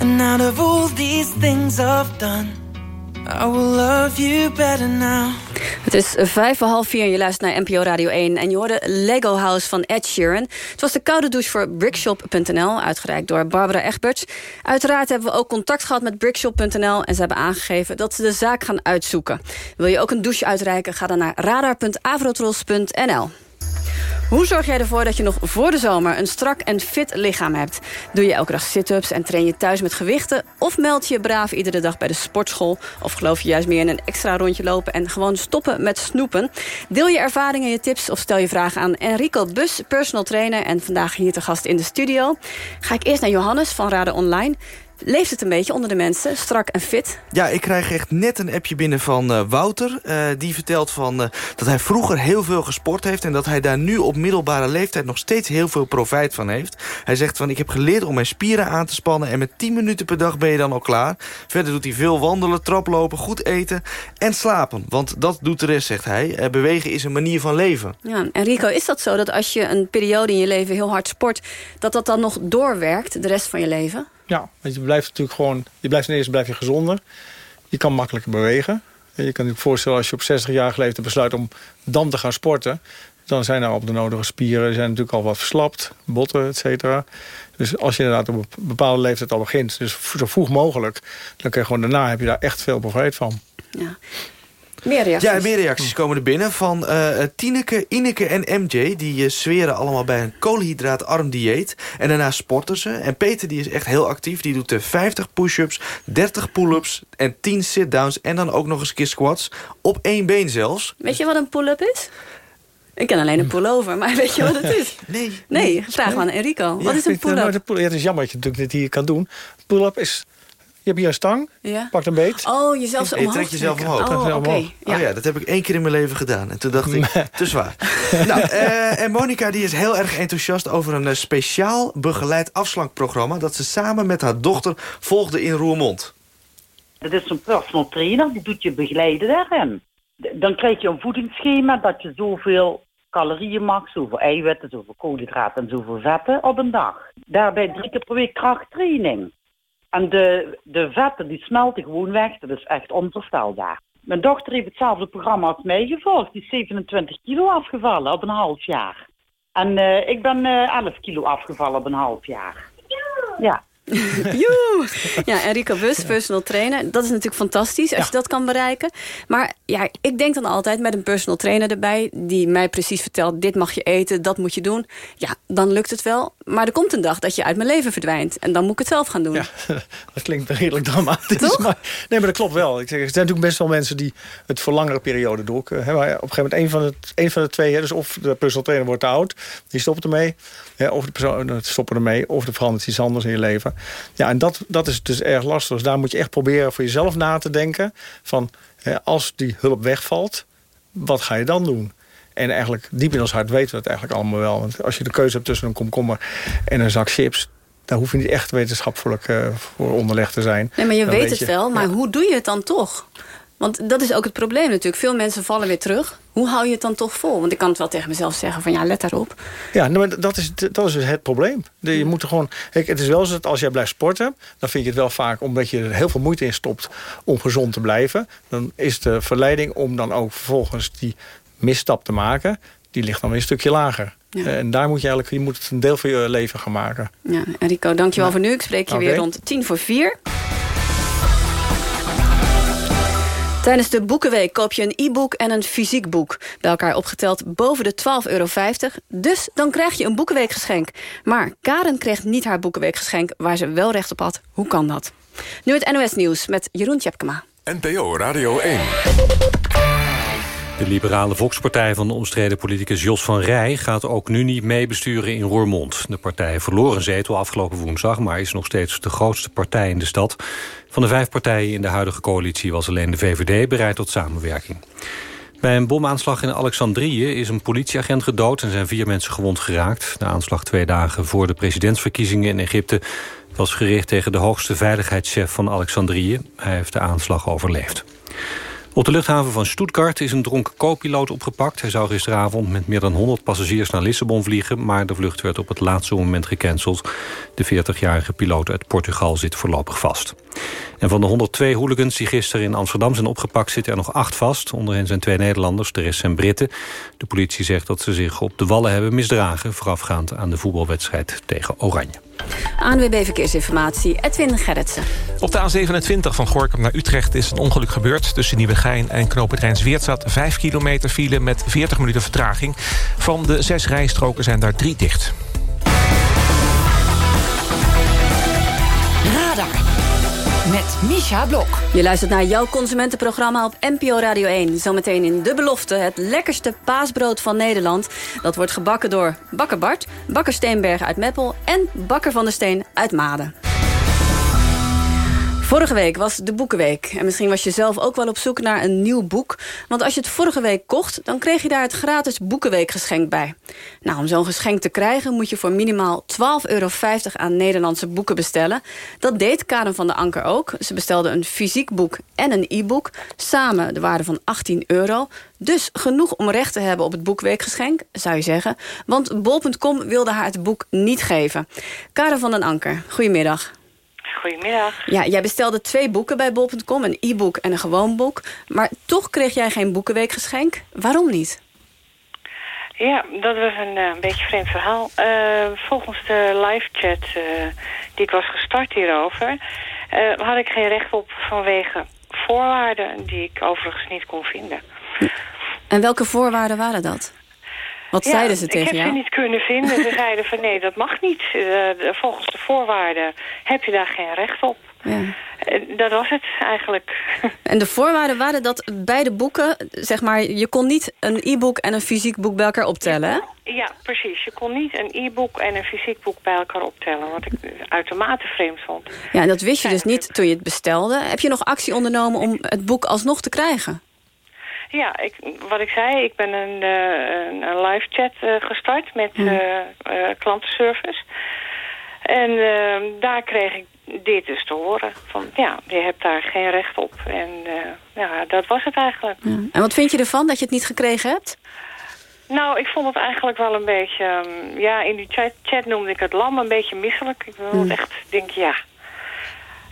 And out of all these things I've done, I will love you better now.
Het is vijf voor half vier en je luistert naar NPO Radio 1. En je hoorde Lego House van Ed Sheeran. Het was de koude douche voor Brickshop.nl, uitgereikt door Barbara Egberts. Uiteraard hebben we ook contact gehad met Brickshop.nl... en ze hebben aangegeven dat ze de zaak gaan uitzoeken. Wil je ook een douche uitreiken? Ga dan naar radar.avrotros.nl. Hoe zorg jij ervoor dat je nog voor de zomer een strak en fit lichaam hebt? Doe je elke dag sit-ups en train je thuis met gewichten? Of meld je braaf iedere dag bij de sportschool? Of geloof je juist meer in een extra rondje lopen en gewoon stoppen met snoepen? Deel je ervaringen en je tips of stel je vragen aan Enrico Bus, personal trainer... en vandaag hier te gast in de studio. Ga ik eerst naar Johannes van Raden Online... Leeft het een beetje onder de mensen, strak en fit?
Ja, ik krijg echt net een appje binnen van uh, Wouter. Uh, die vertelt van, uh, dat hij vroeger heel veel gesport heeft... en dat hij daar nu op middelbare leeftijd nog steeds heel veel profijt van heeft. Hij zegt van, ik heb geleerd om mijn spieren aan te spannen... en met 10 minuten per dag ben je dan al klaar. Verder doet hij veel wandelen, traplopen, goed eten en slapen. Want dat doet de rest, zegt hij. bewegen is een manier van leven.
Ja, en Rico, is dat zo dat als je een periode in je leven heel hard sport... dat dat dan nog doorwerkt de rest van je leven?
Ja, want je blijft natuurlijk gewoon... Je blijft ten eerste blijf je gezonder. Je kan makkelijker bewegen. En je kan je voorstellen als je op 60 jaar leeftijd besluit om dan te gaan sporten... dan zijn er op de nodige spieren zijn natuurlijk al wat verslapt. Botten, et cetera. Dus als je inderdaad op een bepaalde leeftijd al begint... dus zo vroeg mogelijk... dan kun je gewoon daarna heb je daar echt veel profijt van.
Ja. Meer reacties?
Ja, meer reacties komen er binnen van uh, Tineke, Ineke en MJ. Die uh, zweren allemaal bij een koolhydraatarm dieet. En daarna sporten ze. En Peter die is echt heel actief. Die doet 50 push-ups, 30 pull-ups en 10 sit-downs. En dan ook nog eens keer squats. Op één been zelfs.
Weet je wat een pull-up is? Ik ken alleen een pullover, maar weet je wat het is?
Nee.
Nee, vraag maar aan Enrico.
Ja,
wat is een pull-up?
Ja, het is jammer dat je natuurlijk dit hier kan doen. Pull-up is je hebt hier een stang,
ja.
pakt een beet.
Oh, jezelf zo omhoog
Je trekt jezelf omhoog.
Oh, okay.
ja. Oh ja, dat heb ik één keer in mijn leven gedaan. En toen dacht ik, te zwaar. nou, uh, en Monica die is heel erg enthousiast over een uh, speciaal begeleid afslankprogramma... dat ze samen met haar dochter volgde in Roermond.
Dat is een personal trainer, die doet je begeleiden daarin. Dan krijg je een voedingsschema dat je zoveel calorieën mag, zoveel eiwitten, zoveel koolhydraten en zoveel vetten op een dag. Daarbij drie keer per week krachttraining. En de, de vetten die smelten gewoon weg. Dat is echt onvoorstelbaar. Mijn dochter heeft hetzelfde programma als mij gevolgd. Die is 27 kilo afgevallen op een half jaar. En uh, ik ben uh, 11 kilo afgevallen op een half jaar. Ja.
Joe! Ja, Enrico Bus, personal trainer. Dat is natuurlijk fantastisch als je dat kan bereiken. Maar ja, ik denk dan altijd met een personal trainer erbij... die mij precies vertelt, dit mag je eten, dat moet je doen. Ja, dan lukt het wel. Maar er komt een dag dat je uit mijn leven verdwijnt. En dan moet ik het zelf gaan doen.
Ja, dat klinkt redelijk dramatisch. Maar, nee, maar dat klopt wel. Ik zeg, er zijn natuurlijk best wel mensen die het voor langere periode doen. Op een gegeven moment, een van, het, een van de twee... dus of de personal trainer wordt te oud, die stopt ermee... of de persoon stoppen ermee, of er verandert iets anders in je leven. Ja, en dat, dat is dus erg lastig. Dus daar moet je echt proberen voor jezelf na te denken... van als die hulp wegvalt, wat ga je dan doen? En eigenlijk diep in ons hart weten we het eigenlijk allemaal wel. Want als je de keuze hebt tussen een komkommer en een zak chips... daar hoef je niet echt wetenschappelijk uh, voor onderlegd te zijn.
Nee, maar je
dan
weet het je, wel, maar ja. hoe doe je het dan toch? Want dat is ook het probleem natuurlijk. Veel mensen vallen weer terug. Hoe hou je het dan toch vol? Want ik kan het wel tegen mezelf zeggen van ja, let daarop.
Ja, maar dat is, dat is dus het probleem. Je moet er gewoon, kijk, het is wel zo dat als jij blijft sporten... dan vind je het wel vaak omdat je er heel veel moeite in stopt... om gezond te blijven. Dan is de verleiding om dan ook vervolgens die misstap te maken... die ligt dan weer een stukje lager. Ja. En daar moet je eigenlijk je moet het een deel van je leven gaan maken.
Ja, Enrico, dankjewel ja. voor nu. Ik spreek je okay. weer rond tien voor vier. Tijdens de Boekenweek koop je een e-book en een fysiek boek. Bij elkaar opgeteld boven de 12,50 euro. Dus dan krijg je een Boekenweekgeschenk. Maar Karen kreeg niet haar Boekenweekgeschenk... waar ze wel recht op had. Hoe kan dat? Nu het NOS Nieuws met Jeroen Tjepkema.
NPO Radio 1.
De liberale Volkspartij van de omstreden politicus Jos van Rij... gaat ook nu niet meebesturen in Roermond. De partij verloor een zetel afgelopen woensdag... maar is nog steeds de grootste partij in de stad. Van de vijf partijen in de huidige coalitie... was alleen de VVD bereid tot samenwerking. Bij een bomaanslag in Alexandrië is een politieagent gedood... en zijn vier mensen gewond geraakt. De aanslag twee dagen voor de presidentsverkiezingen in Egypte... was gericht tegen de hoogste veiligheidschef van Alexandrië. Hij heeft de aanslag overleefd. Op de luchthaven van Stuttgart is een dronken co-piloot opgepakt. Hij zou gisteravond met meer dan 100 passagiers naar Lissabon vliegen... maar de vlucht werd op het laatste moment gecanceld. De 40-jarige piloot uit Portugal zit voorlopig vast. En van de 102 hooligans die gisteren in Amsterdam zijn opgepakt... zitten er nog acht vast. Onder hen zijn twee Nederlanders, de rest zijn Britten. De politie zegt dat ze zich op de wallen hebben misdragen... voorafgaand aan de voetbalwedstrijd tegen Oranje.
ANWB Verkeersinformatie, Edwin Gerritsen.
Op de A27 van Gorkum naar Utrecht is een ongeluk gebeurd. Tussen Nieuwegein en Knoopend Zweert staat 5 kilometer file met 40 minuten vertraging. Van de zes rijstroken zijn daar drie dicht.
Radar met Misha Blok.
Je luistert naar jouw consumentenprogramma op NPO Radio 1. Zometeen in De Belofte, het lekkerste paasbrood van Nederland. Dat wordt gebakken door Bakker Bart, Bakker Steenberg uit Meppel... en Bakker van der Steen uit Maden. Vorige week was de Boekenweek. En misschien was je zelf ook wel op zoek naar een nieuw boek. Want als je het vorige week kocht, dan kreeg je daar het gratis Boekenweekgeschenk bij. Nou, om zo'n geschenk te krijgen moet je voor minimaal 12,50 euro aan Nederlandse boeken bestellen. Dat deed Karen van der Anker ook. Ze bestelde een fysiek boek en een e-book. Samen de waarde van 18 euro. Dus genoeg om recht te hebben op het boekweekgeschenk, zou je zeggen. Want bol.com wilde haar het boek niet geven. Karen van den Anker, goedemiddag.
Goedemiddag.
Ja, jij bestelde twee boeken bij bol.com, een e-book en een gewoon boek. Maar toch kreeg jij geen boekenweekgeschenk. Waarom niet?
Ja, dat was een, uh, een beetje vreemd verhaal. Uh, volgens de live chat uh, die ik was gestart hierover... had ik geen recht op vanwege voorwaarden die ik overigens niet kon vinden.
En welke voorwaarden waren dat? Wat
ja,
zeiden ze tegen jou?
Ik heb ze niet kunnen vinden. Ze zeiden van nee, dat mag niet. Uh, volgens de voorwaarden heb je daar geen recht op. Ja. Uh, dat was het eigenlijk.
En de voorwaarden waren dat beide boeken, zeg maar, je kon niet een e-book en een fysiek boek bij elkaar optellen, hè?
Ja, precies. Je kon niet een e-book en een fysiek boek bij elkaar optellen. Wat ik uitermate vreemd vond.
Ja, en dat wist je dus niet toen je het bestelde. Heb je nog actie ondernomen om het boek alsnog te krijgen?
Ja, ik, wat ik zei, ik ben een, uh, een live chat uh, gestart met uh, klantenservice. En ehm, daar kreeg ik dit dus te horen. Van ja, je hebt daar geen recht op. En ja, dat was het eigenlijk. Ja.
En wat vind je ervan dat je het niet gekregen hebt?
Nou, ik vond het eigenlijk wel een beetje... Um, ja, in die chat, chat, noemde ik het lam een beetje misselijk. Ik wil mm. echt denk ja...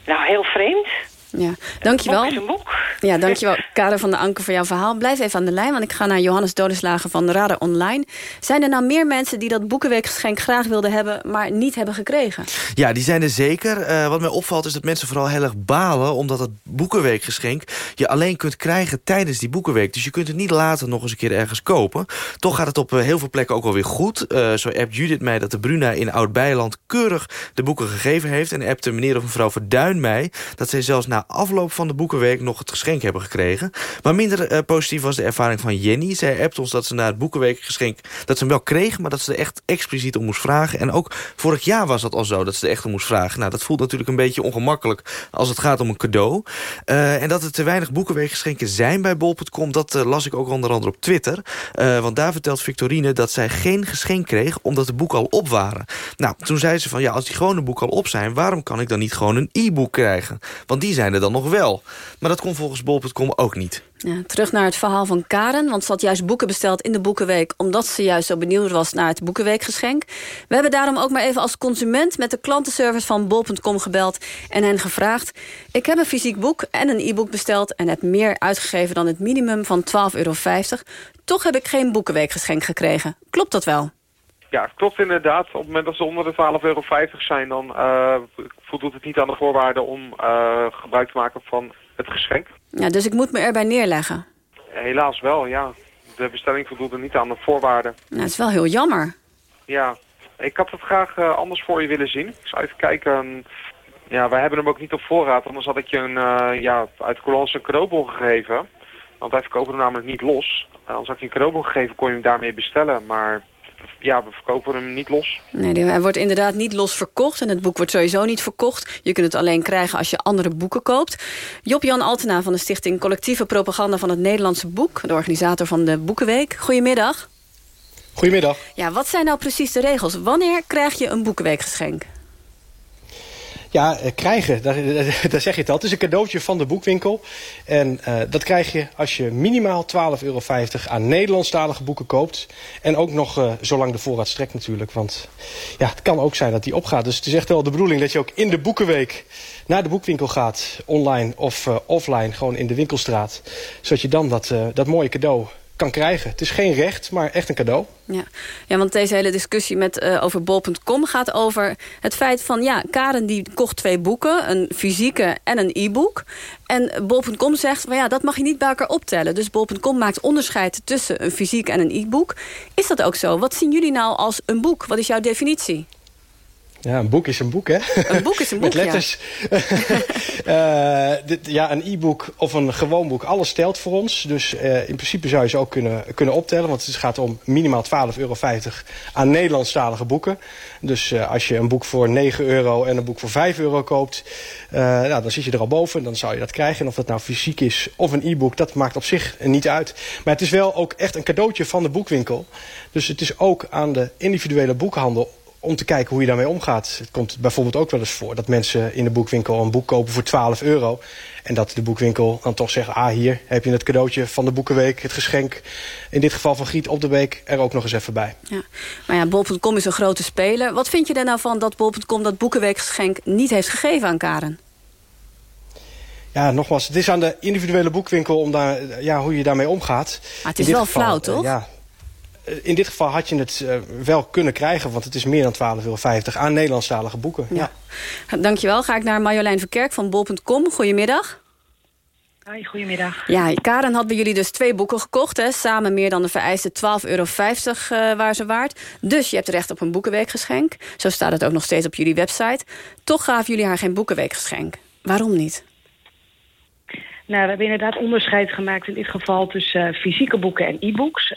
Nou, heel vreemd.
Ja, dankjewel.
Een boek
Ja, dankjewel Karen van de Anker voor jouw verhaal. Blijf even aan de lijn, want ik ga naar Johannes Dodeslager van Radar Online. Zijn er nou meer mensen die dat Boekenweekgeschenk graag wilden hebben... maar niet hebben gekregen?
Ja, die zijn er zeker. Uh, wat mij opvalt is dat mensen vooral heel erg balen... omdat het Boekenweekgeschenk je alleen kunt krijgen tijdens die Boekenweek. Dus je kunt het niet later nog eens een keer ergens kopen. Toch gaat het op uh, heel veel plekken ook alweer goed. Uh, zo appt Judith mij dat de Bruna in Oud-Beiland... keurig de boeken gegeven heeft. En appte meneer of mevrouw Verduin mij... dat zij zelfs na afloop van de Boekenweek nog het geschenk hebben gekregen. Maar minder uh, positief was de ervaring van Jenny. Zij appt ons dat ze na het Boekenweekgeschenk... dat ze hem wel kreeg, maar dat ze er echt expliciet om moest vragen. En ook vorig jaar was dat al zo, dat ze er echt om moest vragen. Nou, dat voelt natuurlijk een beetje ongemakkelijk als het gaat om een cadeau. Uh, en dat er te weinig Boekenweekgeschenken zijn bij bol.com... dat uh, las ik ook onder andere op Twitter. want daar vertelt Victorine dat zij geen geschenk kreeg... omdat de boeken al op waren. Nou, toen zei ze van, ja, als die gewone boeken al op zijn... waarom kan ik dan niet gewoon een e-book krijgen? Want die zijn er dan nog wel. Maar dat kon volgens bol.com ook niet.
Ja, terug naar het verhaal van Karen, want ze had juist boeken besteld in de Boekenweek... omdat ze juist zo benieuwd was naar het Boekenweekgeschenk. We hebben daarom ook maar even als consument met de klantenservice van bol.com gebeld... en hen gevraagd, ik heb een fysiek boek en een e-book besteld... en heb meer uitgegeven dan het minimum van 12,50 euro. Toch heb ik geen Boekenweekgeschenk gekregen. Klopt dat wel?
Ja, klopt inderdaad. Op het moment dat ze onder de 12,50 euro zijn, dan uh, voldoet het niet aan de voorwaarden om uh, gebruik te maken van het geschenk.
Ja, dus ik moet me erbij neerleggen?
Helaas wel, ja. De bestelling voldoet er niet aan de voorwaarden.
Nou, dat is wel heel jammer.
Ja, ik had het graag uh, anders voor je willen zien. Ik zou even kijken. Ja, wij hebben hem ook niet op voorraad. Anders had ik je een, ja, uit Coulance een cadeaubon gegeven. Want wij verkopen hem namelijk niet los. Anders had ik je een cadeaubon gegeven, kon je hem daarmee bestellen. Maar ja, we verkopen hem niet los.
Nee, hij wordt inderdaad niet los verkocht. En het boek wordt sowieso niet verkocht. Je kunt het alleen krijgen als je andere boeken koopt. Job-Jan Altena van de stichting Collectieve Propaganda van het Nederlandse Boek. De organisator van de Boekenweek. Goedemiddag.
Goedemiddag.
Ja, wat zijn nou precies de regels? Wanneer krijg je een Boekenweekgeschenk?
Ja, eh, krijgen, daar, daar, zeg je het al. Het is een cadeautje van de boekwinkel. En uh, dat krijg je als je minimaal 12,50 euro aan Nederlandstalige boeken koopt. En ook nog uh, zolang de voorraad strekt natuurlijk. Want ja, het kan ook zijn dat die opgaat. Dus het is echt wel de bedoeling dat je ook in de boekenweek naar de boekwinkel gaat. Online of offline, gewoon in de winkelstraat. Zodat je dan dat, dat mooie cadeau kan krijgen. Het is geen recht, maar echt een cadeau.
Ja, ja want deze hele discussie met, uh, over bol.com gaat over het feit van... ja, Karen die kocht twee boeken, een fysieke en een e-book. En bol.com zegt, van ja, dat mag je niet bij elkaar optellen. Dus bol.com maakt onderscheid tussen een fysiek en een e-book. Is dat ook zo? Wat zien jullie nou als een boek? Wat is jouw definitie?
Ja, een boek is een boek, hè?
Een boek is een boek,
Met letters. Ja. uh, dit, ja, een e-book of een gewoon boek, alles telt voor ons. Dus uh, in principe zou je ze ook kunnen, kunnen optellen. Want het gaat om minimaal 12,50 euro aan Nederlandstalige boeken. Dus uh, als je een boek voor 9 euro en een boek voor 5 euro koopt... nou, dan zit je er al boven, dan zou je dat krijgen. En of dat nou fysiek is of een e-book, dat maakt op zich niet uit. Maar het is wel ook echt een cadeautje van de boekwinkel. Dus het is ook aan de individuele boekhandel om te kijken hoe je daarmee omgaat. Het komt bijvoorbeeld ook wel eens voor dat mensen in de boekwinkel een boek kopen voor 12 euro. En dat de boekwinkel dan toch zegt, ah hier heb je het cadeautje van de Boekenweek, het geschenk. In dit geval van Griet op de Week er ook nog eens even bij.
Ja. Maar ja, bol.com is een grote speler. Wat vind je er nou van dat bol.com dat Boekenweekgeschenk niet heeft gegeven aan Karen?
Ja, nogmaals, het is aan de individuele boekwinkel om daar, ja, hoe je daarmee omgaat.
Maar het is wel
geval,
flauw, toch?
Uh, ja, in dit geval had je het uh, wel kunnen krijgen... want het is meer dan 12,50 euro aan Nederlandstalige boeken. Ja.
ja. Dankjewel. Ga ik naar Marjolein Verkerk van bol.com. Goedemiddag.
Hoi, goedemiddag.
Ja, Karen had bij jullie dus twee boeken gekocht. Hè? Samen meer dan de vereiste 12,50 euro uh, waar ze waard. Dus je hebt recht op een boekenweekgeschenk. Zo staat het ook nog steeds op jullie website. Toch gaven jullie haar geen boekenweekgeschenk. Waarom niet?
Nou, we hebben inderdaad onderscheid gemaakt in dit geval tussen uh, fysieke boeken en e-books. Um,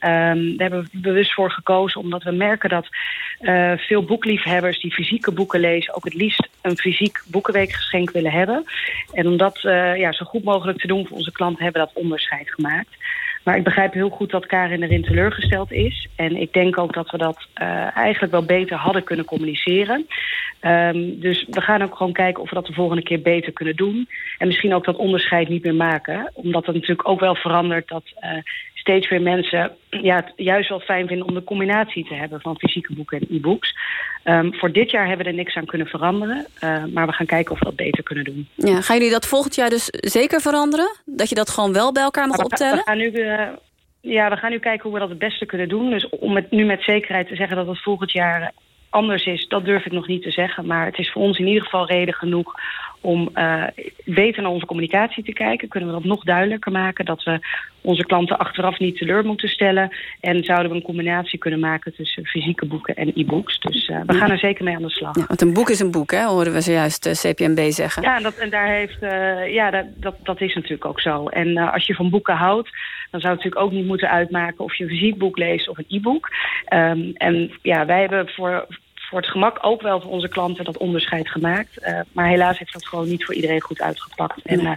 daar hebben we bewust voor gekozen omdat we merken dat uh, veel boekliefhebbers die fysieke boeken lezen ook het liefst een fysiek boekenweekgeschenk willen hebben. En om dat uh, ja, zo goed mogelijk te doen voor onze klanten hebben we dat onderscheid gemaakt. Maar ik begrijp heel goed dat Karin erin teleurgesteld is. En ik denk ook dat we dat uh, eigenlijk wel beter hadden kunnen communiceren. Um, dus we gaan ook gewoon kijken of we dat de volgende keer beter kunnen doen. En misschien ook dat onderscheid niet meer maken. Omdat het natuurlijk ook wel verandert dat uh, steeds meer mensen ja, het juist wel fijn vinden om de combinatie te hebben van fysieke boeken en e-books. Um, voor dit jaar hebben we er niks aan kunnen veranderen. Uh, maar we gaan kijken of we dat beter kunnen doen.
Ja, gaan jullie dat volgend jaar dus zeker veranderen? Dat je dat gewoon wel bij elkaar mag
we,
optellen?
We gaan nu, uh, ja, we gaan nu kijken hoe we dat het beste kunnen doen. Dus om het nu met zekerheid te zeggen dat het volgend jaar anders is, dat durf ik nog niet te zeggen. Maar het is voor ons in ieder geval reden genoeg om uh, beter naar onze communicatie te kijken. Kunnen we dat nog duidelijker maken? Dat we onze klanten achteraf niet teleur moeten stellen. En zouden we een combinatie kunnen maken tussen fysieke boeken en e-books. Dus uh, we gaan er zeker mee aan de slag.
Ja, want een boek is een boek, hè? horen we zojuist uh, CPMB zeggen.
Ja, dat, en daar heeft, ja dat, dat, dat is natuurlijk ook zo. En als je van boeken houdt, dan zou het natuurlijk ook niet moeten uitmaken... of je een fysiek boek leest of een e-book. Um, en ja, wij hebben voor voor het gemak ook wel voor onze klanten dat onderscheid gemaakt. Uh, maar helaas heeft dat gewoon niet voor iedereen goed uitgepakt. En uh,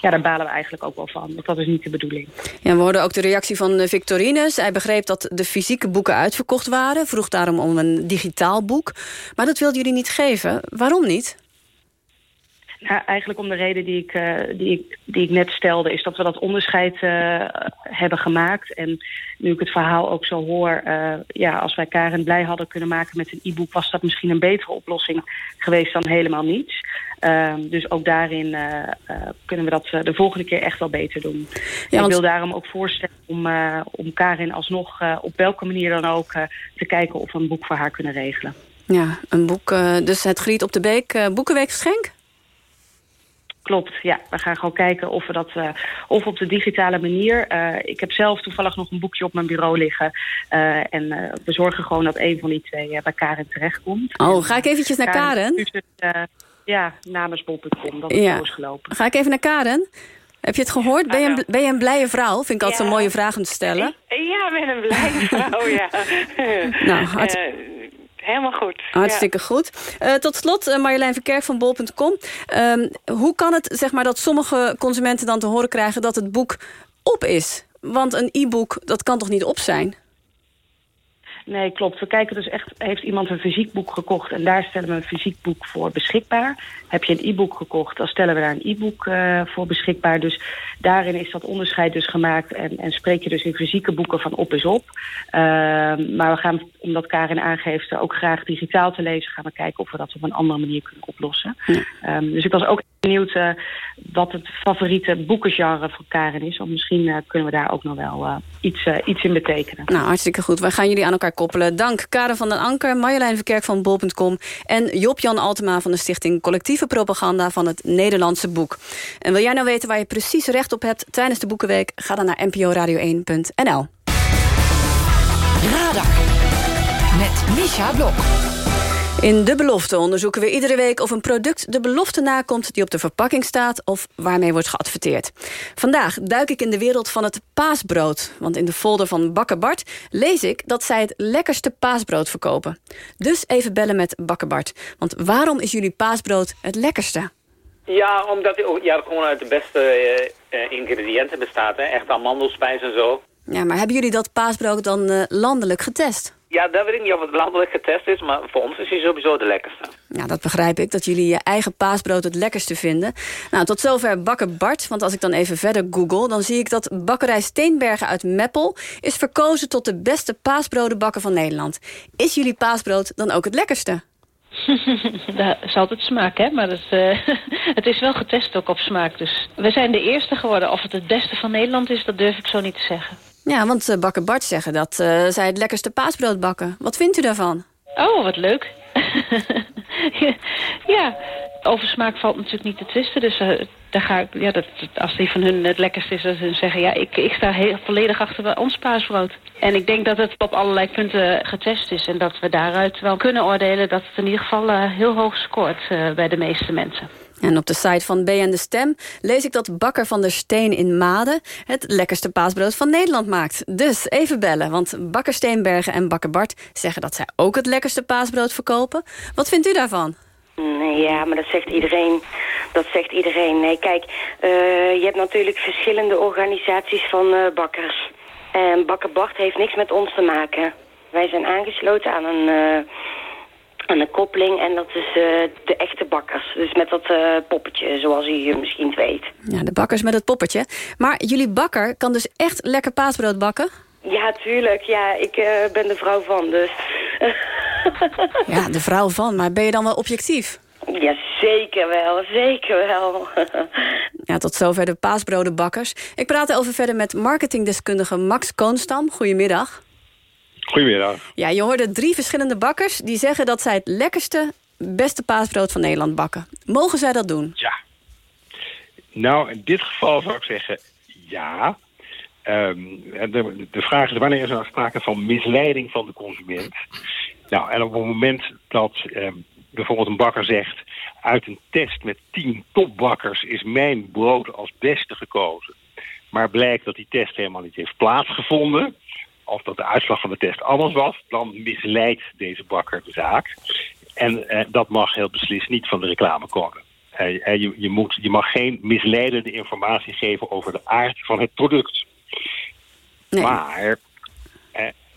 ja, daar balen we eigenlijk ook wel van. Want dat is niet de bedoeling.
Ja, we hoorden ook de reactie van Victorine. Hij begreep dat de fysieke boeken uitverkocht waren. Vroeg daarom om een digitaal boek. Maar dat wilden jullie niet geven. Waarom niet?
Nou, eigenlijk om de reden die ik, uh, die, ik, die ik net stelde... is dat we dat onderscheid uh, hebben gemaakt. En nu ik het verhaal ook zo hoor... Uh, ja, als wij Karen blij hadden kunnen maken met een e-book... was dat misschien een betere oplossing geweest dan helemaal niets. Ehm, dus ook daarin kunnen we dat de volgende keer echt wel beter doen. Ja, want... Ik wil daarom ook voorstellen om, om Karin alsnog... op welke manier dan ook te kijken of we een boek voor haar kunnen regelen.
Ja, een boek. dus het Griet op de Beek Boekenweekgeschenk?
Klopt, ja. We gaan gewoon kijken of we dat uh, of op de digitale manier. Uh, ik heb zelf toevallig nog een boekje op mijn bureau liggen. Uh, en we zorgen gewoon dat een van die twee bij Karen terechtkomt.
Oh, ga ik eventjes naar Karen?
Karen? ja, namens bol.com. Dat is ja. gelopen.
Ga ik even naar Karen? Heb je het gehoord? Ben je, een, ben je een blije vrouw? Vind ik altijd ja. zo'n mooie vraag om te stellen.
Ja, ik ben een blije vrouw, ja.
nou, hart
helemaal goed.
Hartstikke goed. Uh, tot slot, uh, Marjolein Verkerk van bol.com. Um, hoe kan het zeg maar, dat sommige consumenten dan te horen krijgen... dat het boek op is? Want een e-book, dat kan toch niet op zijn?
Nee, klopt. We kijken dus echt, heeft iemand een fysiek boek gekocht... en daar stellen we een fysiek boek voor beschikbaar. Heb je een e-book gekocht, dan stellen we daar een e-book uh, voor beschikbaar. Dus daarin is dat onderscheid dus gemaakt... en, en spreek je dus in fysieke boeken van op is op. Uh, maar we gaan, omdat Karin aangeeft ook graag digitaal te lezen... gaan we kijken of we dat op een andere manier kunnen oplossen. Ja. Um, dus ik was ook benieuwd uh, wat het favoriete boekengenre van Karin is. Want misschien kunnen we daar ook nog wel iets, iets in betekenen.
Nou, hartstikke goed. We gaan jullie aan elkaar koppelen. Dank Karen van den Anker, Marjolein Verkerk van bol.com... en Job-Jan Altema van de stichting Collectieve Propaganda... van het Nederlandse Boek. En wil jij nou weten waar je precies recht op hebt tijdens de Boekenweek? Ga dan naar nporadio1.nl.
Radar met Misha Blok.
In De Belofte onderzoeken we iedere week of een product de belofte nakomt die op de verpakking staat of waarmee wordt geadverteerd. Vandaag duik ik in de wereld van het paasbrood. Want in de folder van Bakker Bart lees ik dat zij het lekkerste paasbrood verkopen. Dus even bellen met Bakker Bart. Want waarom is jullie paasbrood het lekkerste?
Ja, omdat het ja, gewoon uit de beste uh, ingrediënten bestaat. Hè? Echt amandelspijs en zo.
Ja, maar hebben jullie dat paasbrood dan uh, landelijk getest?
Ja, dat weet ik niet of het landelijk getest is, maar voor ons is hij sowieso de lekkerste.
Ja, dat begrijp ik, dat jullie je eigen paasbrood het lekkerste vinden. Nou, tot zover Bakker Bart, want als ik dan even verder google... dan zie ik dat bakkerij Steenbergen uit Meppel... is verkozen tot de beste paasbrodenbakker van Nederland. Is jullie paasbrood dan ook het lekkerste?
dat is altijd smaak, hè? Maar het, uh, het is wel getest ook op smaak. Dus we zijn de eerste geworden. Of het het beste van Nederland is, dat durf ik zo niet te zeggen.
Ja, want uh, Bart zeggen dat uh, zij het lekkerste paasbrood bakken. Wat vindt u daarvan?
Oh, wat leuk. ja, over smaak valt natuurlijk niet te twisten. Dus uh, daar ga ik, ja, dat, als die van hun het lekkerste is, dan ze zeggen... ja, ik, ik sta heel, volledig achter ons paasbrood. En ik denk dat het op allerlei punten getest is... en dat we daaruit wel kunnen oordelen dat het in ieder geval heel hoog scoort bij de meeste mensen.
En op de site van BN De Stem lees ik dat Bakker van der Steen in Maden... het lekkerste paasbrood van Nederland maakt. Dus even bellen, want Bakker Steenbergen en Bakker Bart... zeggen dat zij ook het lekkerste paasbrood verkopen. Wat vindt u daarvan?
Ja, maar dat zegt iedereen. Dat zegt iedereen. Nee, kijk, uh, je hebt natuurlijk verschillende organisaties van uh, bakkers. En Bakker Bart heeft niks met ons te maken. Wij zijn aangesloten aan een... Uh, aan een koppeling. En dat is uh, de echte bakkers. Dus met dat uh, poppetje, zoals u misschien weet.
Ja, de bakkers met het poppetje. Maar jullie bakker kan dus echt lekker paasbrood bakken?
Ja, tuurlijk. Ja, ik uh, ben de vrouw van, dus...
ja, de vrouw van. Maar ben je dan wel objectief?
Ja, zeker wel. Zeker wel.
ja, tot zover de paasbrodenbakkers. Ik praat over verder met marketingdeskundige Max Koonstam. Goedemiddag.
Goedemiddag.
Ja, je hoorde drie verschillende bakkers die zeggen dat zij het lekkerste, beste paasbrood van Nederland bakken. Mogen zij dat doen?
Ja. Nou, in dit geval zou ik zeggen ja. Um, de, de, vraag is wanneer is er sprake van misleiding van de consument? Nou, en op het moment dat um, bijvoorbeeld een bakker zegt... uit een test met tien topbakkers is mijn brood als beste gekozen... maar blijkt dat die test helemaal niet heeft plaatsgevonden of dat de uitslag van de test anders was, dan misleidt deze bakker de zaak. En eh, dat mag heel beslist niet van de reclame komen. Eh, eh, je, je, moet, je mag geen misleidende informatie geven over de aard van het product. Nee. Maar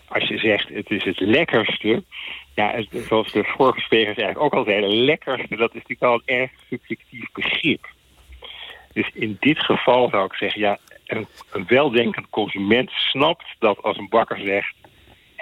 als je zegt het is het lekkerste... Ja, het, zoals de vorige sprekers eigenlijk ook al zeiden... lekkerste, dat is natuurlijk al een erg subjectief begrip. Dus in dit geval zou ik zeggen... ja, een, een weldenkend consument snapt dat als een bakker zegt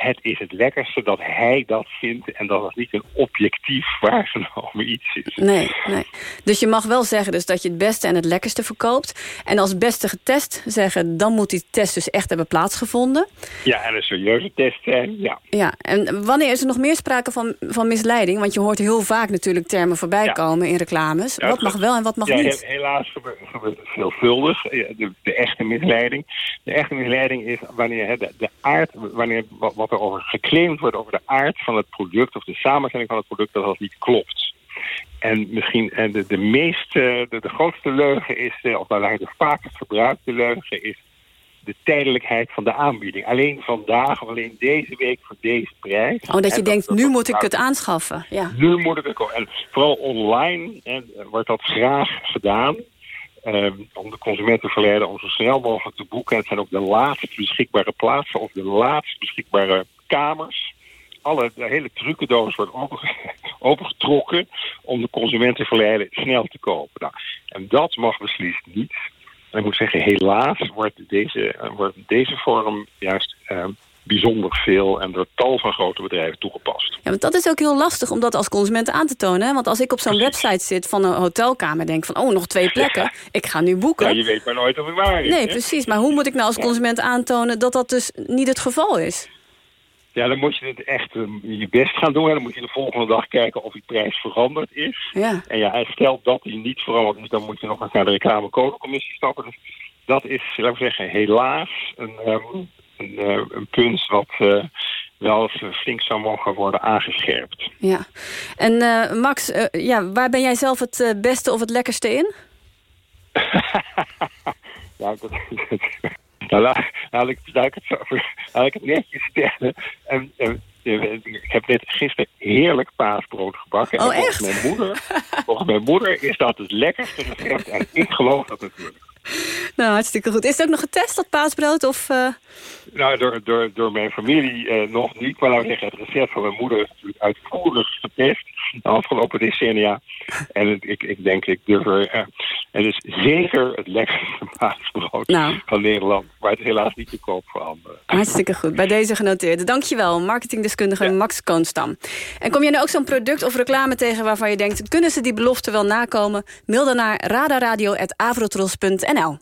het is het lekkerste dat hij dat vindt... en dat het niet een objectief waargenomen iets is.
Nee, nee. Dus je mag wel zeggen dus dat je het beste en het lekkerste verkoopt. En als beste getest zeggen... dan moet die test dus echt hebben plaatsgevonden.
Ja, en een serieuze test zijn, ja.
Ja, en wanneer is er nog meer sprake van, van misleiding? Want je hoort heel vaak natuurlijk termen voorbij komen in reclames. wat mag wel en wat mag
ja,
niet?
helaas gebeurt, gebeurt het veelvuldig. De, de, echte misleiding. De echte misleiding is wanneer de, de aard... wanneer wat, er over geclaimd wordt over de aard van het product... of de samenstelling van het product, dat dat niet klopt. En misschien en de, de meeste, de, de grootste leugen is, eh, of nou, de vaakst gebruikte leugen is de tijdelijkheid van de aanbieding. Alleen vandaag, of alleen deze week voor deze prijs.
Oh, dat je denkt, nu moet ik het aanschaffen. Ja.
Nu moet ik het. En vooral online en, wordt dat graag gedaan. Um, om de consument te verleiden om zo snel mogelijk te boeken. Het zijn ook de laatst beschikbare plaatsen of de laatst beschikbare kamers. Alle, de hele trucendoos wordt open, opengetrokken om de consument te verleiden snel te kopen. Nou, en dat mag beslist niet. En ik moet zeggen, helaas wordt deze, wordt deze vorm juist um, bijzonder veel en door tal van grote bedrijven toegepast.
Ja, want dat is ook heel lastig om dat als consument aan te tonen. Hè? Want als ik op zo'n website zit van een hotelkamer denk van... oh, nog twee plekken, ik ga nu boeken.
Ja, je weet maar nooit of het waar is.
Nee, precies. Maar hoe moet ik nou als consument aantonen dat dat dus niet het geval is?
Ja, dan moet je het echt um, je best gaan doen. En dan moet je de volgende dag kijken of die prijs veranderd is.
Ja.
En ja, stelt dat die niet veranderd is, dan moet je nog eens naar de reclamecodecommissie stappen. Dus dat is, laten we zeggen, helaas een, um, een, uh, een, punt wat uh, wel flink zou mogen worden aangescherpt.
Ja. En uh, Max, ja, waar ben jij zelf het beste of het lekkerste in?
ja, dat, nou, laat, laat, ik, laat, ik het zo, laat ik het netjes stellen. En, en, ik heb net gisteren heerlijk paasbrood gebakken.
Oh,
en
echt?
Mijn moeder, volgens mijn moeder is dat het lekkerste recept. En ik geloof dat natuurlijk.
Nou, hartstikke goed. Is het ook nog getest, dat paasbrood? Of, uh...
Nou, door, door, door mijn familie uh, nog niet. Maar laten we zeggen, het recept van mijn moeder is natuurlijk uitvoerig getest. De afgelopen decennia. En het, ik, ik denk, ik durf er... Uh, het is zeker het lekkerste paasbrood
nou.
van Nederland. Maar het is helaas niet te koop voor anderen.
Hartstikke goed. Bij deze genoteerd. Dankjewel, marketingdeskundige ja. Max Koonstam. En kom je nou ook zo'n product of reclame tegen waarvan je denkt... kunnen ze die belofte wel nakomen? Mail dan naar radaradio.avrotros.nl.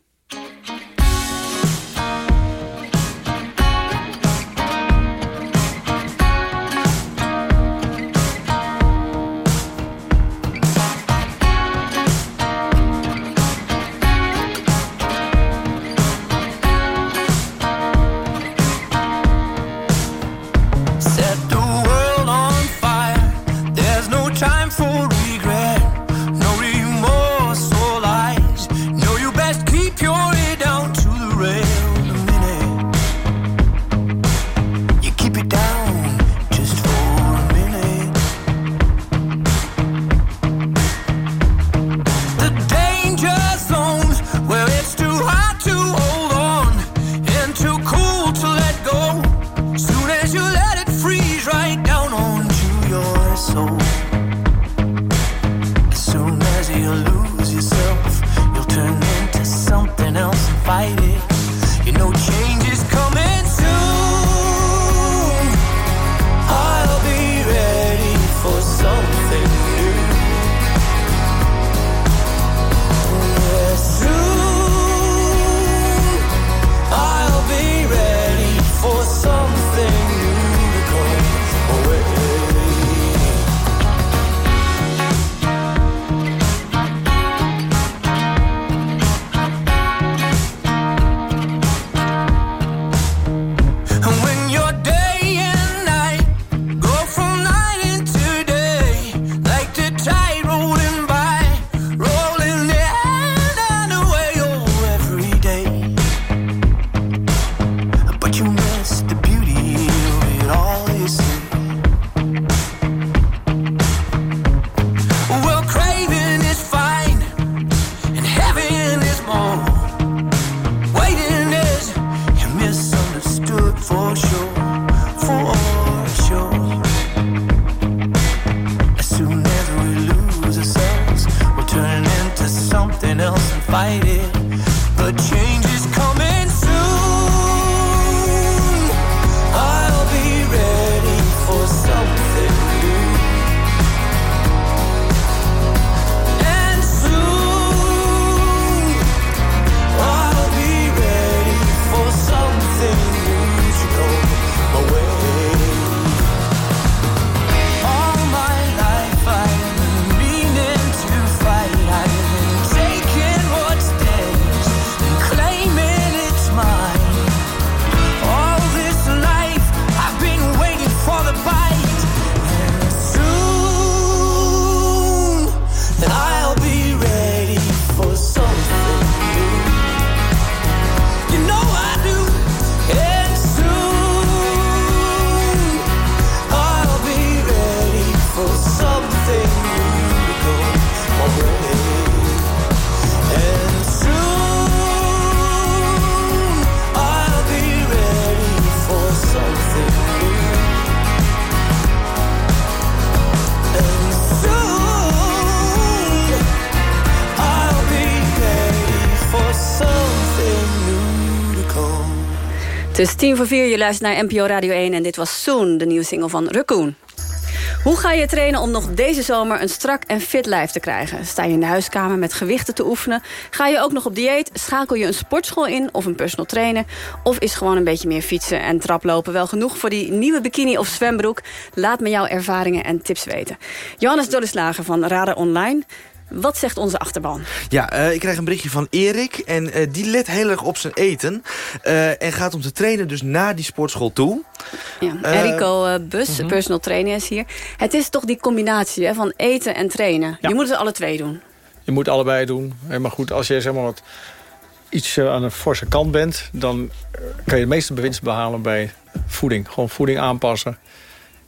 Het is tien voor vier, je luistert naar NPO Radio 1... en dit was Soon, de nieuwe single van Raccoon. Hoe ga je trainen om nog deze zomer een strak en fit lijf te krijgen? Sta je in de huiskamer met gewichten te oefenen? Ga je ook nog op dieet? Schakel je een sportschool in of een personal trainer? Of is gewoon een beetje meer fietsen en traplopen wel genoeg... voor die nieuwe bikini of zwembroek? Laat me jouw ervaringen en tips weten. Johannes Dolleslager van Radar Online... Wat zegt onze achterban?
Ja, eh, ik krijg een berichtje van Erik. En eh, die let heel erg op zijn eten. eh, en gaat om te trainen dus naar die sportschool toe.
Ja, Enrico eh, Bus,
mhm.
personal trainer, is hier. Het is toch die combinatie hè, van eten en trainen. Je moet het alle twee doen.
Je moet allebei doen. Maar goed, als je zeg maar wat iets aan een forse kant bent... dan kan je de meeste bewinst behalen bij voeding. Gewoon voeding aanpassen.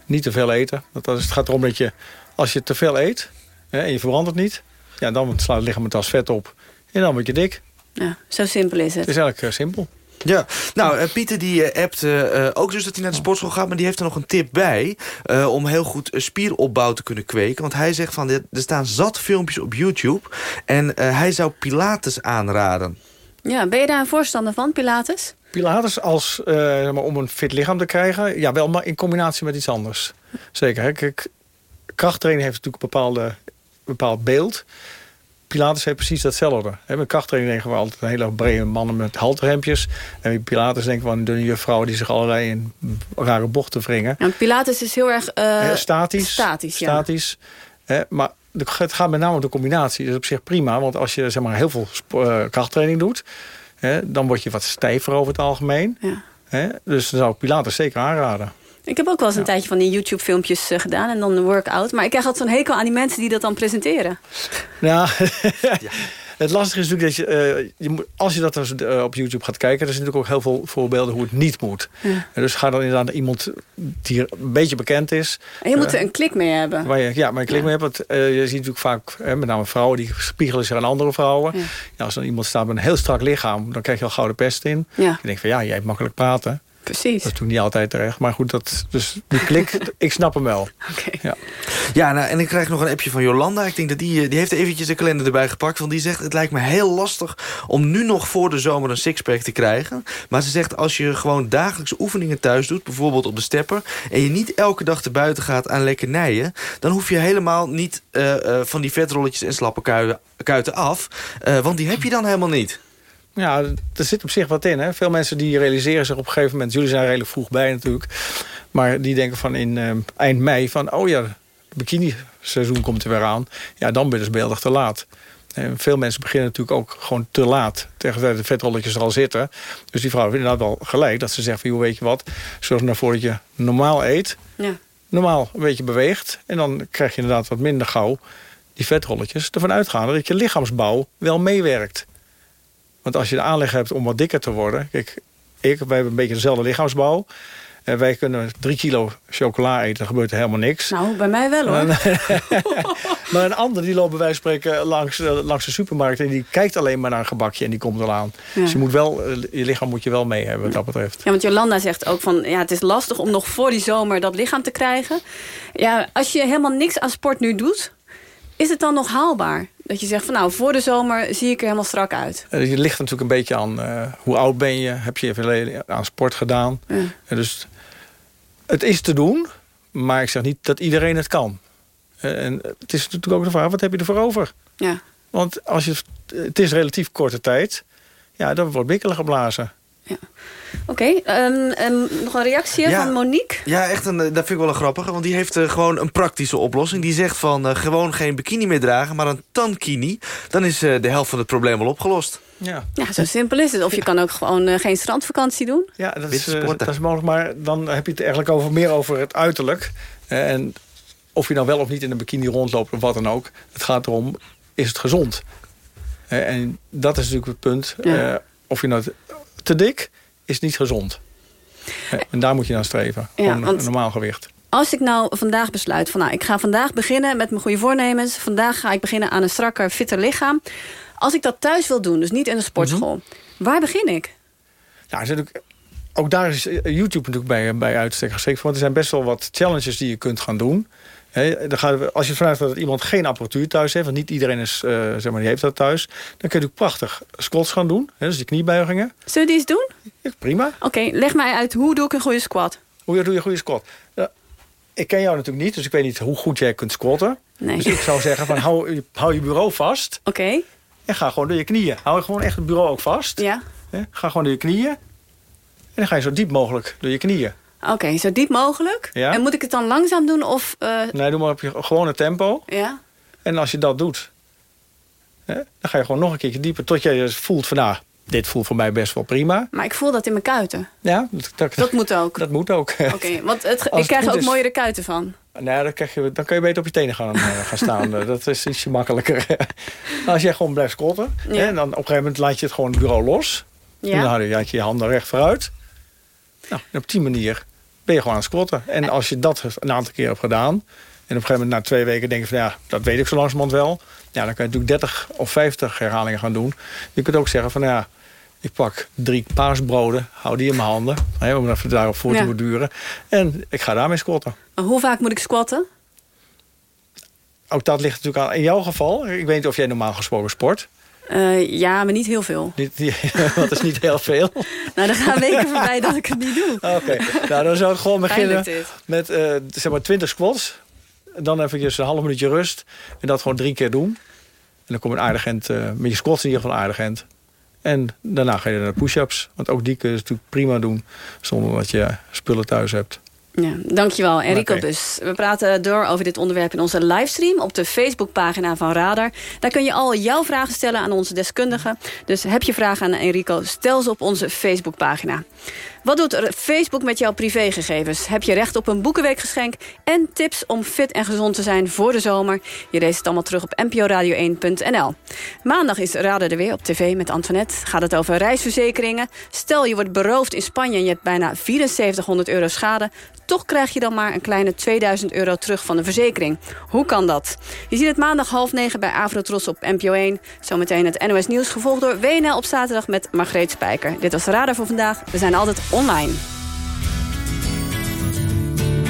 Niet te veel eten. Want dat is, het gaat erom dat je, als je te veel eet hè, en je verbrandt het niet... Ja, dan slaat het lichaam het als vet op. En dan word je dik.
Ja, zo simpel is
Het
het.
is eigenlijk eh, simpel.
Ja, nou, eh, Pieter die eh, appt eh, eh, ook dus dat hij naar de sportschool gaat... maar die heeft er nog een tip bij eh, om heel goed spieropbouw te kunnen kweken. Want hij zegt van, er staan zat filmpjes op YouTube... en eh, hij zou Pilates aanraden.
Ja, ben je daar een voorstander van, Pilates?
Pilates als, eh, zeg maar, om een fit lichaam te krijgen. Ja, wel maar in combinatie met iets anders. Zeker. Hè? Kijk, krachttraining heeft natuurlijk bepaalde, bepaald beeld. Pilates heeft precies datzelfde. Met krachttraining denken we altijd een hele brede mannen met halterhempjes. En met Pilates denken we aan dunne juffrouwen die zich allerlei in rare bochten wringen.
Ja, Pilates is heel erg... eh,
statisch.
Statisch, ja.
statisch. Maar het gaat met name om de combinatie. Dat is op zich prima. Want als je zeg maar, heel veel eh, krachttraining doet... Dan word je wat stijver over het algemeen.
Ja.
Dus dan zou ik Pilates zeker aanraden.
Ik heb ook wel eens een tijdje van die YouTube-filmpjes eh, gedaan... en dan een workout. Maar ik krijg altijd zo'n hekel aan die mensen die dat dan presenteren.
Ja, het lastige is natuurlijk dat je, eh, je moet, als je dat dus, op YouTube gaat kijken... er zijn natuurlijk ook heel veel voorbeelden hoe het niet moet.
Ja.
Dus ga dan inderdaad naar iemand die een beetje bekend is.
En je moet er een klik mee hebben.
Waar je, ja, maar ik klik mee heb. Want, je ziet natuurlijk vaak, met name vrouwen, die spiegelen zich aan andere vrouwen.
Ja.
Als dan iemand staat met een heel strak lichaam, dan krijg je al gouden pest in. Je denkt van ja, jij hebt makkelijk praten.
Precies.
Dat is toen niet altijd terecht. Maar goed, dat, dus die klik, ik snap hem wel. Ja.
Ja, nou, en ik krijg nog een appje van Jolanda. Ik denk dat die, eh, die heeft eventjes de kalender erbij gepakt. Want die zegt, het lijkt me heel lastig om nu nog voor de zomer een sixpack te krijgen. Maar ze zegt, als je gewoon dagelijkse oefeningen thuis doet... bijvoorbeeld op de stepper... en je niet elke dag te buiten gaat aan lekkernijen... dan hoef je helemaal niet eh, eh, van die vetrolletjes en slappe kuiten, kuiten af. Eh, want die heb je dan helemaal niet.
Ja, er zit op zich wat in. Hè? Veel mensen die realiseren zich op een gegeven moment... jullie zijn er redelijk vroeg bij natuurlijk... maar die denken van in eh, eind mei van... oh ja, het bikini-seizoen komt er weer aan. Ja, dan ben je dus beeldig te laat. En veel mensen beginnen natuurlijk ook gewoon te laat. Tegen de vetrolletjes er al zitten. Dus die vrouwen vinden inderdaad wel gelijk. Dat ze zeggen van, joh, weet je wat... zorg ervoor dat je normaal eet.
Ja.
Normaal een beetje beweegt. En dan krijg je inderdaad wat minder gauw... die vetrolletjes ervan uitgaan dat je lichaamsbouw wel meewerkt. Want als je de aanleg hebt om wat dikker te worden... Kijk, ik, wij hebben een beetje dezelfde lichaamsbouw. En wij kunnen drie kilo chocola eten, dan gebeurt er helemaal niks.
Nou, bij mij wel hoor.
maar een ander die loopt bij wijze van spreken langs, eh, langs de supermarkt... en die kijkt alleen maar naar een gebakje en die komt er aan.
Ja.
Dus je, moet wel, eh, je lichaam moet je wel mee hebben wat dat betreft.
Ja, want Jolanda zegt ook van... ja, het is lastig om nog voor die zomer dat lichaam te krijgen. Ja, als je helemaal niks aan sport nu doet... is het dan nog haalbaar? Dat je zegt van nou, voor de zomer zie ik er helemaal strak uit.
Het ligt natuurlijk een beetje aan uh, hoe oud ben je. Heb je verleden aan sport gedaan? Ja. Dus het is te doen, maar ik zeg niet dat iedereen het kan. En het is natuurlijk ook de vraag, wat heb je ervoor over?
Ja.
Want als je, het is relatief korte tijd. Ja, dan wordt bikkelen geblazen.
Ja. Oké, okay, um, nog een reactie
ja,
van Monique?
Ja, echt een, dat vind ik wel een grappige. Want die heeft uh, gewoon een praktische oplossing. Die zegt van uh, gewoon geen bikini meer dragen, maar een tankini. Dan is uh, de helft van het probleem wel opgelost.
Ja. ja, zo simpel is het. Of je kan ook gewoon geen strandvakantie doen.
Ja, dat is, dat is mogelijk. Maar dan heb je het eigenlijk over, meer over het uiterlijk. en of je nou wel of niet in een bikini rondloopt of wat dan ook. Het gaat erom, is het gezond? en dat is natuurlijk het punt. Ja. of je nou te dik is niet gezond. En daar moet je naar streven. Ja, een normaal gewicht.
Als ik nou vandaag besluit van nou, ik ga vandaag beginnen met mijn goede voornemens. Vandaag ga ik beginnen aan een strakker, fitter lichaam. Als ik dat thuis wil doen, dus niet in een sportschool. Mhm. Waar begin ik?
Ja, ook daar is YouTube natuurlijk bij, bij uitstek geschikt. Want er zijn best wel wat challenges die je kunt gaan doen. Dan gaan als je vanuit dat iemand geen apparatuur thuis heeft... want niet iedereen is, uh, zeg maar, die heeft dat thuis... dan kun je natuurlijk prachtig squats gaan doen. dus die kniebuigingen.
Zullen we die eens doen?
Ja, prima.
Oké, leg mij uit, hoe doe ik een goede squat?
Hoe doe je een goede squat? ik ken jou natuurlijk niet, dus ik weet niet hoe goed jij kunt squatten.
Nee.
Dus ik zou zeggen, van, hou, hou je bureau vast.
Oké.
En ga gewoon door je knieën. Hou gewoon echt het bureau ook vast.
Ja.
Ga gewoon door je knieën. En dan ga je zo diep mogelijk door je knieën.
Oké, zo diep mogelijk.
Ja.
En moet ik het dan langzaam doen? Of, uh...
Nee, doe maar op je gewone tempo.
Ja.
En als je dat doet, hè, dan ga je gewoon nog een keertje dieper... tot je voelt van, nou, dit voelt voor mij best wel prima.
Maar ik voel dat in mijn kuiten.
Ja,
dat, dat, moet ook.
Dat moet ook.
Oké, want het, ik krijg er ook is, mooiere kuiten van.
Nee, dan, krijg je, dan kun je beter op je tenen gaan, uh, gaan staan. dat is ietsje makkelijker. als jij gewoon blijft squatten... Ja. en dan op een gegeven moment laat je het gewoon het bureau los... Ja. En dan hou je je handen recht vooruit. Nou, en op die manier ben je gewoon aan het squatten. En als je dat een aantal keer hebt gedaan... en op een gegeven moment na twee weken denk je van... ja, dat weet ik zo langzamerhand wel. Ja, dan kan je natuurlijk 30 of 50 herhalingen gaan doen. Je kunt ook zeggen van ja, ik pak drie paasbroden, hou die in mijn handen. Hè, om even daarop voor te borduren. En ik ga daarmee squatten.
Hoe vaak moet ik squatten?
Ook dat ligt natuurlijk aan in jouw geval. Ik weet niet of jij normaal gesproken sport.
Uh, ja, maar niet heel veel.
Niet, wat is niet heel veel?
nou, dan gaan weken voorbij dat ik het niet doe.
Oké, nou dan zou ik gewoon beginnen met uh, zeg maar 20 squats. Dan even een half minuutje rust. En dat gewoon drie keer doen. En dan kom je een aardig end, uh, met je squats in ieder geval aardig end. En daarna ga je naar push-ups. Want ook die kun je natuurlijk prima doen zonder dat je spullen thuis hebt.
Ja, dankjewel Enrico okay. Bus. We praten door over dit onderwerp in onze livestream... op de Facebookpagina van Radar. Daar kun je al jouw vragen stellen aan onze deskundigen. Dus heb je vragen aan Enrico, stel ze op onze Facebookpagina. Wat doet Facebook met jouw privégegevens? Heb je recht op een boekenweekgeschenk en tips om fit en gezond te zijn voor de zomer? Je leest het allemaal terug op nporadio1.nl. Maandag is Radar er weer op tv met Antoinette. Gaat het over reisverzekeringen. Stel je wordt beroofd in Spanje en je hebt bijna 7400 euro schade. Toch krijg je dan maar een kleine 2000 euro terug van de verzekering. Hoe kan dat? Je ziet het maandag half negen bij Avrotros op NPO 1. Zometeen het NOS Nieuws gevolgd door WNL op zaterdag met Margreet Spijker. Dit was Radar voor vandaag. We zijn altijd online.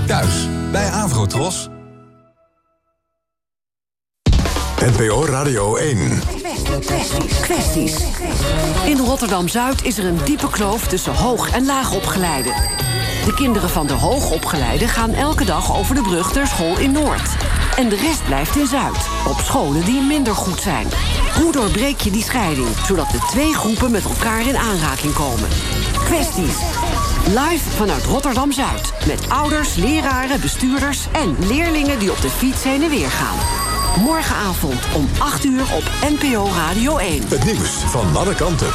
Thuis bij Avrotros. NPO Radio 1.
Kwesties. In Rotterdam-Zuid is er een diepe kloof tussen hoog- en laagopgeleiden. De kinderen van de hoogopgeleiden gaan elke dag over de brug ter school in Noord. En de rest blijft in Zuid, op scholen die minder goed zijn. Hoe doorbreek je die scheiding, zodat de twee groepen met elkaar in aanraking komen? Kwesties. Live vanuit Rotterdam-Zuid. Met ouders, leraren, bestuurders en leerlingen die op de fiets heen en weer gaan. Morgenavond om 8 uur op NPO Radio 1.
Het nieuws van alle kanten.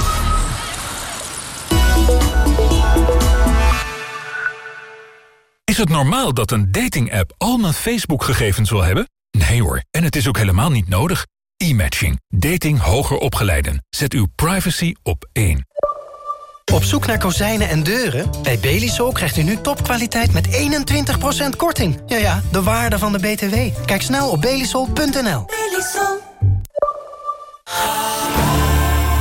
Is het normaal dat een dating-app al mijn Facebook-gegevens wil hebben? Nee hoor, en het is ook helemaal niet nodig. E-matching. Dating hoger opgeleiden. Zet uw privacy op één.
Op zoek naar kozijnen en deuren? Bij Belisol krijgt u nu topkwaliteit met 21% korting. Ja ja, de waarde van de BTW. Kijk snel op belisol.nl.
Belisol.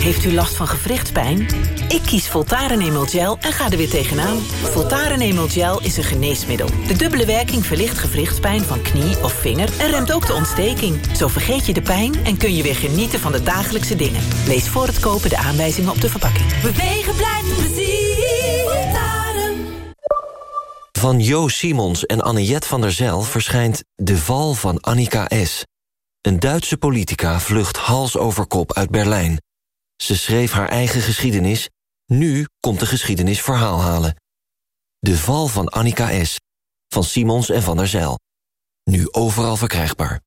heeft u last van gewrichtspijn? Ik kies Voltaren Emel Gel en ga er weer tegenaan. Voltaren Emel Gel is een geneesmiddel. De dubbele werking verlicht gewrichtspijn van knie of vinger... en remt ook de ontsteking. Zo vergeet je de pijn en kun je weer genieten van de dagelijkse dingen. Lees voor het kopen de aanwijzingen op de verpakking.
Bewegen blijft plezier. Voltaren.
Van Jo Simons en Anniette van der Zel verschijnt De Val van Annika S. Een Duitse politica vlucht hals over kop uit Berlijn. Ze schreef haar eigen geschiedenis. Nu komt de geschiedenis verhaal halen. De Val van Annika S. Van Simons en van der Zijl. Nu overal verkrijgbaar.